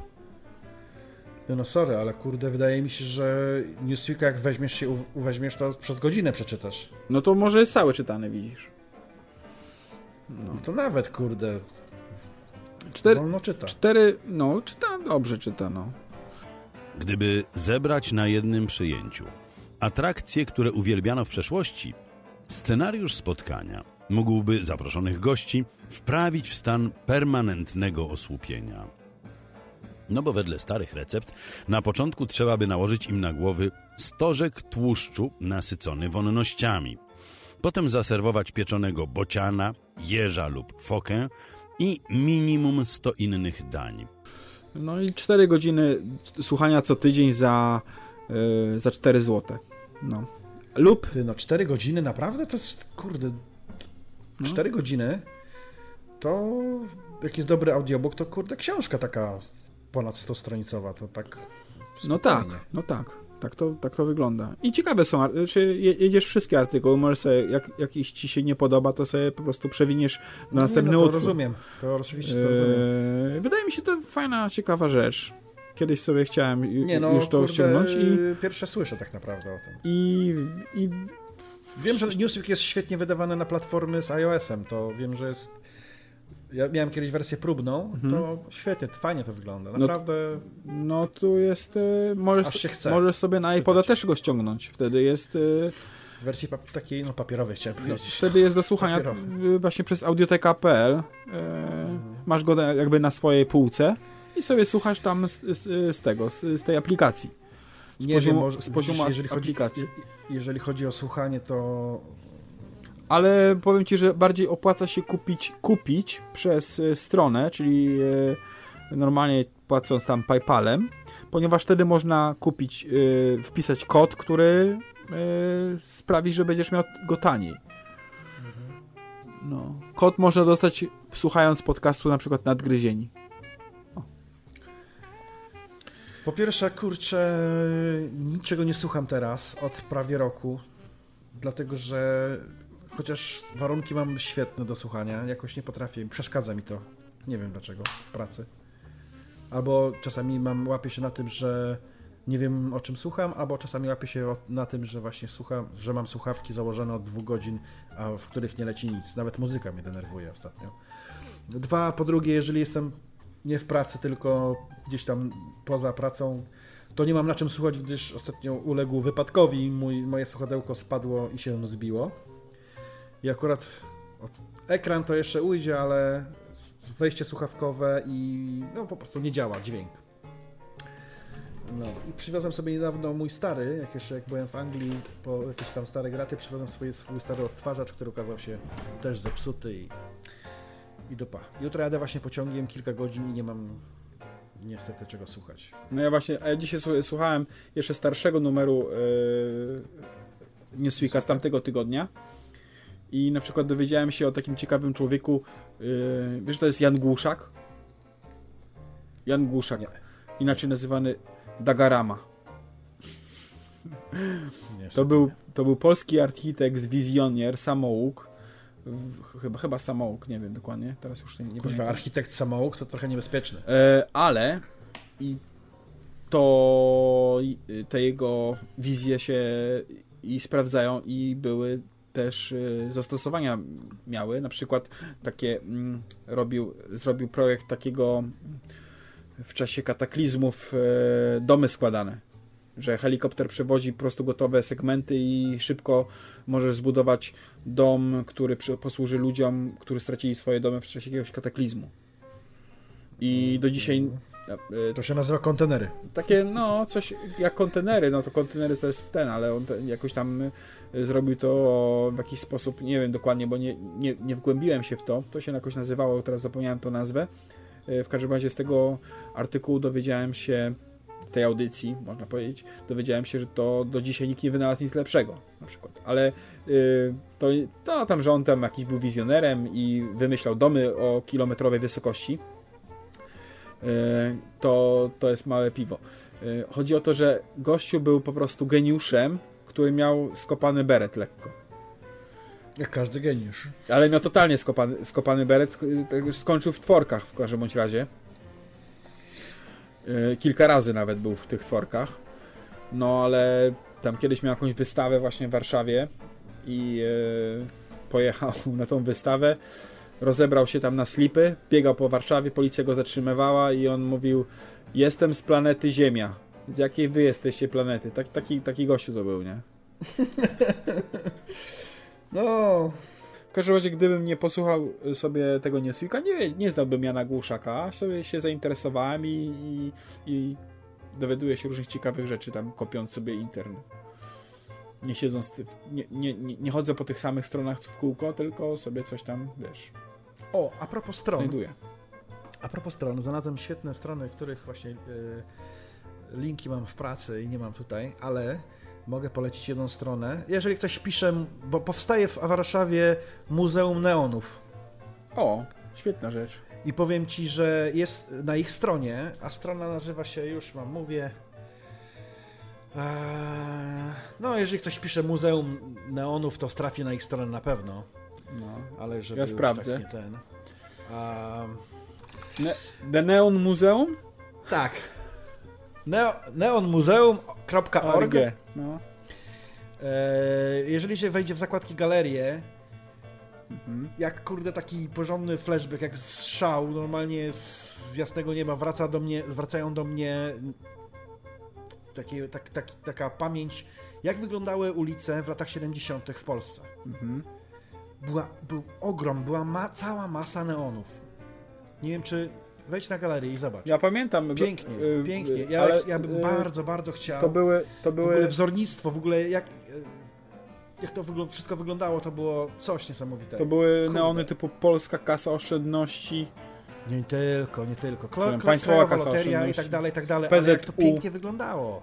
No sorry, ale kurde, wydaje mi się, że Newsweeka jak weźmiesz się, uweźmiesz, to przez godzinę przeczytasz. No to może jest cały czytany, widzisz. No. To nawet, kurde, Cztery, wolno czyta. cztery, no czyta, dobrze czyta, no. Gdyby zebrać na jednym przyjęciu atrakcje, które uwielbiano w przeszłości, scenariusz spotkania mógłby zaproszonych gości wprawić w stan permanentnego osłupienia. No bo wedle starych recept na początku trzeba by nałożyć im na głowy stożek tłuszczu nasycony wonnościami. Potem zaserwować pieczonego bociana, jeża lub fokę i minimum 100 innych dań. No i 4 godziny słuchania co tydzień za, e, za 4 zł. No. Lub Ty, no 4 godziny, naprawdę? To jest, kurde, 4 godziny to jak jest dobry audiobook, to kurde książka taka ponad 100 stronicowa, to tak No tak, spokojnie. no tak. Tak to, tak to wygląda. I ciekawe są, czy je- jedziesz wszystkie artykuły, możesz sobie, jak jakiś ci się nie podoba, to sobie po prostu przewiniesz na No nie, następny no to utwór. rozumiem. To oczywiście to Eee, rozumiem. Wydaje mi się to fajna, ciekawa rzecz. Kiedyś sobie chciałem Nie no, już to kurde, ściągnąć i, pierwsze słyszę tak naprawdę o tym. i, i Wiem, że Newsweek jest świetnie wydawany na platformy z iOS-em, to wiem, że jest... Ja miałem kiedyś wersję próbną, Mhm. to świetnie, fajnie to wygląda, No- naprawdę... No tu jest. e, Możesz, możesz sobie na iPoda też go ściągnąć. Wtedy jest. e, W wersji takiej, no papierowej chciałem No, powiedzieć. wtedy jest do słuchania Papierowy. właśnie przez audioteka.pl. E, Masz go jakby na swojej półce i sobie słuchasz tam z, z, z tego, z, z tej aplikacji. Z Nie poziomu, wiem, może, z poziomu jeżeli, chodzi, aplikacji. jeżeli chodzi o słuchanie, to Ale powiem ci, że bardziej opłaca się kupić, kupić przez e, stronę, czyli e, normalnie płacąc tam PayPalem, ponieważ wtedy można kupić, e, wpisać kod, który sprawi, że będziesz miał go taniej. No. Kod można dostać słuchając podcastu na przykład Nadgryzieni. Po pierwsze, kurczę, niczego nie słucham teraz od prawie roku, dlatego że chociaż warunki mam świetne do słuchania, jakoś nie potrafię, przeszkadza mi to. Nie wiem dlaczego w pracy. Albo czasami mam, łapię się na tym, że nie wiem o czym słucham, albo czasami łapię się na tym, że właśnie słucham, że mam słuchawki założone od dwóch godzin, a w których nie leci nic. Nawet muzyka mnie denerwuje ostatnio. Dwa, po drugie, jeżeli jestem nie w pracy, tylko gdzieś tam poza pracą, to nie mam na czym słuchać, gdyż ostatnio uległ wypadkowi, mój, moje słuchadełko spadło i się zbiło. I akurat ekran to jeszcze ujdzie, ale wejście słuchawkowe i no po prostu nie działa dźwięk. No i przywiozłem sobie niedawno mój stary, jak jeszcze jak byłem w Anglii po jakieś tam stare graty, przywiozłem swój, swój stary odtwarzacz, który okazał się też zepsuty i, i dupa. Jutro jadę właśnie pociągiem kilka godzin i nie mam niestety czego słuchać. No ja właśnie, a ja dzisiaj słu- słuchałem jeszcze starszego numeru yy, Newsweeka z tamtego tygodnia i na przykład dowiedziałem się o takim ciekawym człowieku, yy, wiesz, to jest Jan Głuszak? Jan Głuszak, inaczej nazywany Dagarama. To był, to był polski architekt, wizjoner, samouk, w, chyba, chyba samouk, nie wiem dokładnie, teraz już nie, nie Kurwa, pamiętam. architekt samouk to trochę niebezpieczne. E, ale i to i- te jego wizje się i sprawdzają i były też e, zastosowania miały. Na przykład takie mm, robił, zrobił projekt takiego w czasie kataklizmów e, domy składane. Że helikopter przewozi po prostu gotowe segmenty i szybko możesz zbudować dom, który posłuży ludziom, którzy stracili swoje domy w czasie jakiegoś kataklizmu. I do dzisiaj. e, To się nazywa kontenery. Takie, no, coś jak kontenery, no to kontenery to jest ten, ale on jakoś tam y, zrobił to w jakiś sposób, nie wiem dokładnie, bo nie, nie, nie wgłębiłem się w to. To się jakoś nazywało, teraz zapomniałem tą nazwę. Y, W każdym razie z tego artykułu dowiedziałem się, tej audycji, można powiedzieć, dowiedziałem się, że to do dzisiaj nikt nie wynalazł nic lepszego, na przykład. Ale y, to, to tam, że on tam jakiś był wizjonerem i wymyślał domy o kilometrowej wysokości, y, to, to jest małe piwo. Y, Chodzi o to, że gościu był po prostu geniuszem, który miał skopany beret lekko. Jak każdy geniusz. Ale miał totalnie skopany, skopany beret, y, skończył w tworkach w każdym bądź razie. Y, Kilka razy nawet był w tych tworkach. No ale tam kiedyś miał jakąś wystawę właśnie w Warszawie i y, pojechał na tą wystawę. Rozebrał się tam na slipy, biegał po Warszawie, policja go zatrzymywała i on mówił: Jestem z planety Ziemia. Z jakiej wy jesteście planety? Tak, taki, taki gościu to był, nie? No. W każdym razie, gdybym nie posłuchał sobie tego Newsweeka, nie, nie znałbym Jana Głuszaka, sobie się zainteresowałem i, i, i dowiaduję się różnych ciekawych rzeczy tam, kopiąc sobie internet. Nie siedząc, nie, nie, nie, nie chodzę po tych samych stronach w kółko, tylko sobie coś tam, wiesz, O, a propos stron. znajduję. A propos stron, znalazłem świetne strony, których właśnie y, linki mam w pracy i nie mam tutaj, ale mogę polecić jedną stronę. Jeżeli ktoś pisze, bo powstaje w Warszawie Muzeum Neonów. O, świetna rzecz. I powiem ci, że jest na ich stronie, a strona nazywa się, już mam mówię, Eee, no, jeżeli ktoś pisze Muzeum Neonów, to trafi na ich stronę na pewno. No. Ale żeby Ja sprawdzę. Tak nie ten. A, Ne The Neon Muzeum? tak. Neo, neonmuzeum.org Org. No. Eee, jeżeli się wejdzie w zakładki galerię, Mhm. jak kurde taki porządny flashback, jak z szał, normalnie z, z jasnego nieba wraca do mnie, zwracają do mnie takie, tak, tak, taka pamięć, jak wyglądały ulice w latach 70. w Polsce. Mhm. Była, był ogrom, była ma, cała masa neonów. Nie wiem, czy wejdź na galerię i zobacz. Ja pamiętam. Pięknie, y, pięknie. y, Ja, ale, ja bym y, bardzo, bardzo chciał. To były, to W były ogóle wzornictwo, w ogóle jak, jak to wszystko wyglądało, to było coś niesamowitego. To były Kurde. neony typu Polska Kasa Oszczędności. Nie tylko, nie tylko. Klo, klo, Państwowa Kasa Loteria i Oszczędności. tak dalej, i tak dalej. Ale jak to PZU. pięknie wyglądało.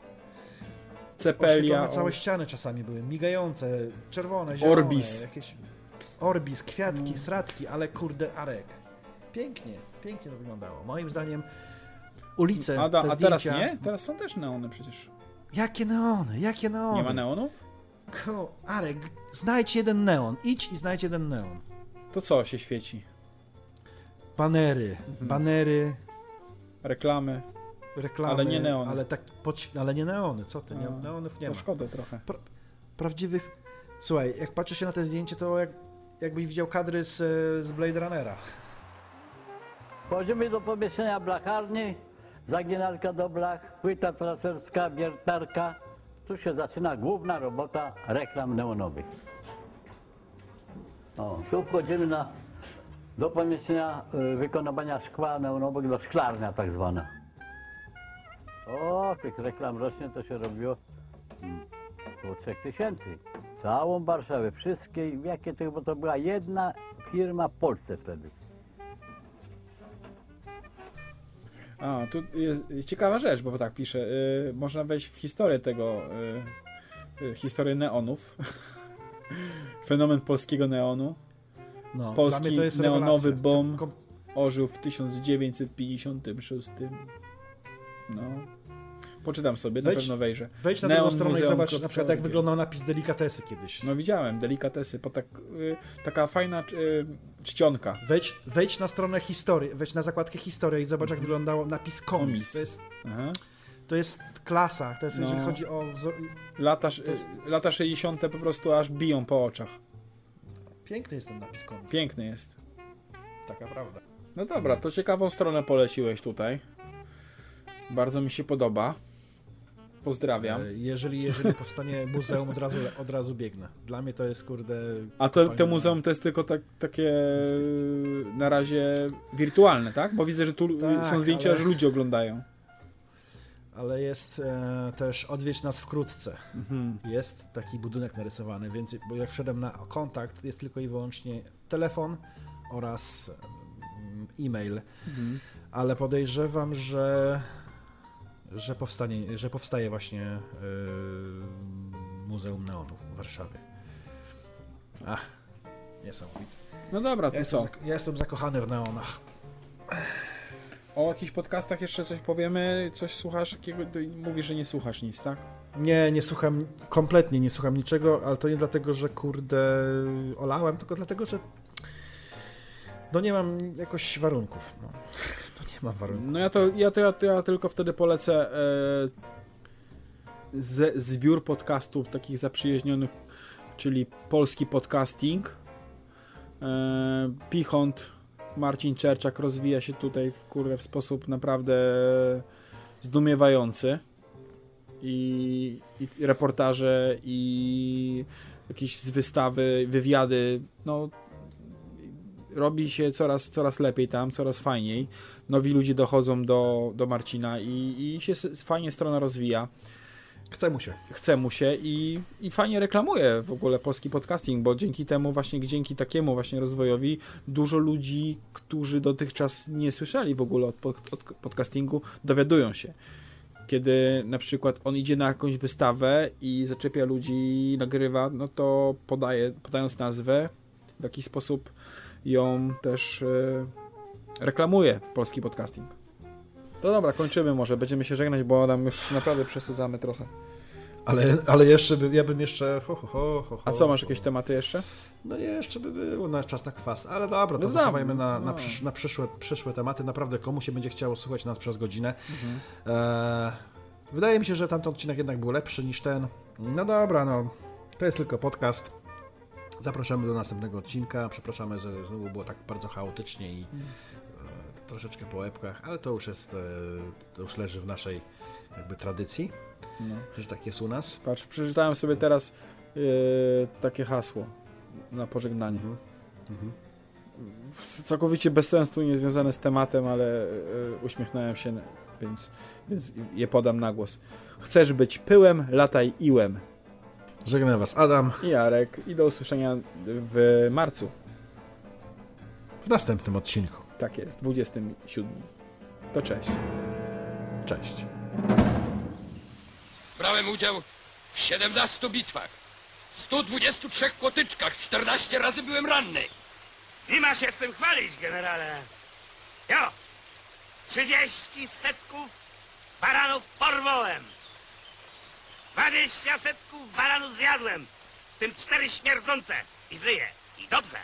Cepelia. Całe ściany czasami były, migające, czerwone, zielone. Orbis. Jakieś... Orbis, kwiatki, sratki, ale kurde, Arek. Pięknie, pięknie to wyglądało. Moim zdaniem ulice, Ada, te a teraz zdjęcia... nie? Teraz są też neony przecież. Jakie neony, jakie neony? Nie ma neonów? Ko, Arek, znajdź jeden neon. Idź i znajdź jeden neon. To co się świeci? Banery, Mhm. banery, Reklamy. reklamy. Ale nie neony. Ale, tak, ale nie neony, co ty, nie, No, neonów nie to ma. szkoda trochę. Pra- prawdziwych... Słuchaj, jak patrzę się na te zdjęcie, to jak, jakbyś widział kadry z, e, z Blade Runnera. Wchodzimy do pomieszczenia blacharni, zaginalka do blach, płyta traserska, wiertarka. Tu się zaczyna główna robota reklam neonowych. O, tu wchodzimy na, do pomieszczenia y, wykonywania szkła neonowego, do szklarnia tak zwana. O, tych reklam rocznie to się robiło mm, około 3000. Całą Warszawę, wszystkie, jakie to, bo to była jedna firma w Polsce wtedy. A, tu jest ciekawa rzecz, bo tak pisze. Y, można wejść w historię tego, y, y, historię neonów. Fenomen polskiego neonu. No, Polski neonowy rewelacja. bomb Kom- ożył w 1956. No. Poczytam sobie, na Wejdź- pewno wejrzę. Wejdź na drugą Neon stronę i zobacz na przykład jak wyglądał napis delikatesy kiedyś. No widziałem, delikatesy, po tak, y, taka fajna y, czcionka. Wejdź, wejdź na stronę historii, wejdź na zakładkę historii i zobacz jak wyglądał napis komis. To jest, to jest klasa, to jest No. jeżeli chodzi o wzor... Lata, jest- lata 60. po prostu aż biją po oczach. Piękny jest ten napis komis. Piękny jest. Taka prawda. No dobra, to ciekawą stronę poleciłeś tutaj. Bardzo mi się podoba. Pozdrawiam. E, Jeżeli, jeżeli powstanie muzeum, od razu, od razu biegnę. Dla mnie to jest kurde... A to, to muzeum to jest tylko tak, takie na razie wirtualne, tak? Bo widzę, że tu Tak, są zdjęcia, ale- że ludzie oglądają. Ale jest e, też odwiedź nas wkrótce. Mhm. Jest taki budynek narysowany, więc bo jak wszedłem na kontakt, jest tylko i wyłącznie telefon oraz mm, e-mail. Mhm. Ale podejrzewam, że że powstanie, że powstaje właśnie e, Muzeum Neonów w Warszawie. Ach, niesamowite. No dobra, Ja to jestem, co? zak- ja jestem zakochany w neonach. O jakichś podcastach jeszcze coś powiemy? Coś słuchasz? Jakiego, mówisz, że nie słuchasz nic, tak? Nie, nie słucham, kompletnie nie słucham niczego, ale to nie dlatego, że kurde olałem, tylko dlatego, że no nie mam jakoś warunków. No, no nie mam warunków. No ja to, ja to, ja, to ja tylko wtedy polecę e, ze, zbiór podcastów takich zaprzyjaźnionych, czyli polski podcasting. E, Pichont, Marcin Czerczak rozwija się tutaj w, kurde, w sposób naprawdę zdumiewający. I, I reportaże, i jakieś z wystawy, wywiady, no robi się coraz, coraz lepiej tam, coraz fajniej. Nowi ludzie dochodzą do, do Marcina i, i się fajnie strona rozwija. Chce mu się. Chce mu się i, i fajnie reklamuje w ogóle polski podcasting, bo dzięki temu właśnie, dzięki takiemu właśnie rozwojowi dużo ludzi, którzy dotychczas nie słyszeli w ogóle od, pod, od podcastingu, dowiadują się. Kiedy na przykład on idzie na jakąś wystawę i zaczepia ludzi, nagrywa, no to podaje, podając nazwę, w jakiś sposób ją też e, reklamuje polski podcasting. To dobra, kończymy może, będziemy się żegnać, bo nam już naprawdę przesadzamy trochę. Ale, ale jeszcze bym, ja bym jeszcze... Ho, ho, ho, ho, A co, masz jakieś tematy jeszcze? No jeszcze by było na czas na kwas, ale dobra, to No zachowajmy na, na, no. przysz, na przyszłe, przyszłe tematy. Naprawdę, komu się będzie chciało słuchać nas przez godzinę. Mhm. E, wydaje mi się, że tamten odcinek jednak był lepszy niż ten. No dobra, no. To jest tylko podcast. Zapraszamy do następnego odcinka. Przepraszamy, że znowu było tak bardzo chaotycznie i e, troszeczkę po łebkach, ale to już jest, e, to już leży w naszej jakby tradycji, No. że tak jest u nas. Patrz, przeczytałem sobie teraz yy, takie hasło na pożegnanie. Mhm. W- Całkowicie bez sensu, niezwiązane z tematem, ale yy, uśmiechnąłem się, więc, więc je podam na głos. Chcesz być pyłem, lataj iłem. Żegnam Was Adam. I Jarek. I do usłyszenia w marcu. W następnym odcinku. Tak jest, 27. To cześć. Cześć. Brałem udział w 17 bitwach, w 123 potyczkach, 14 razy byłem ranny. Nie ma się czym chwalić, generale. Jo! 30 setków baranów porwałem. 20 setków baranów zjadłem, w tym cztery śmierdzące. I żyję. I dobrze.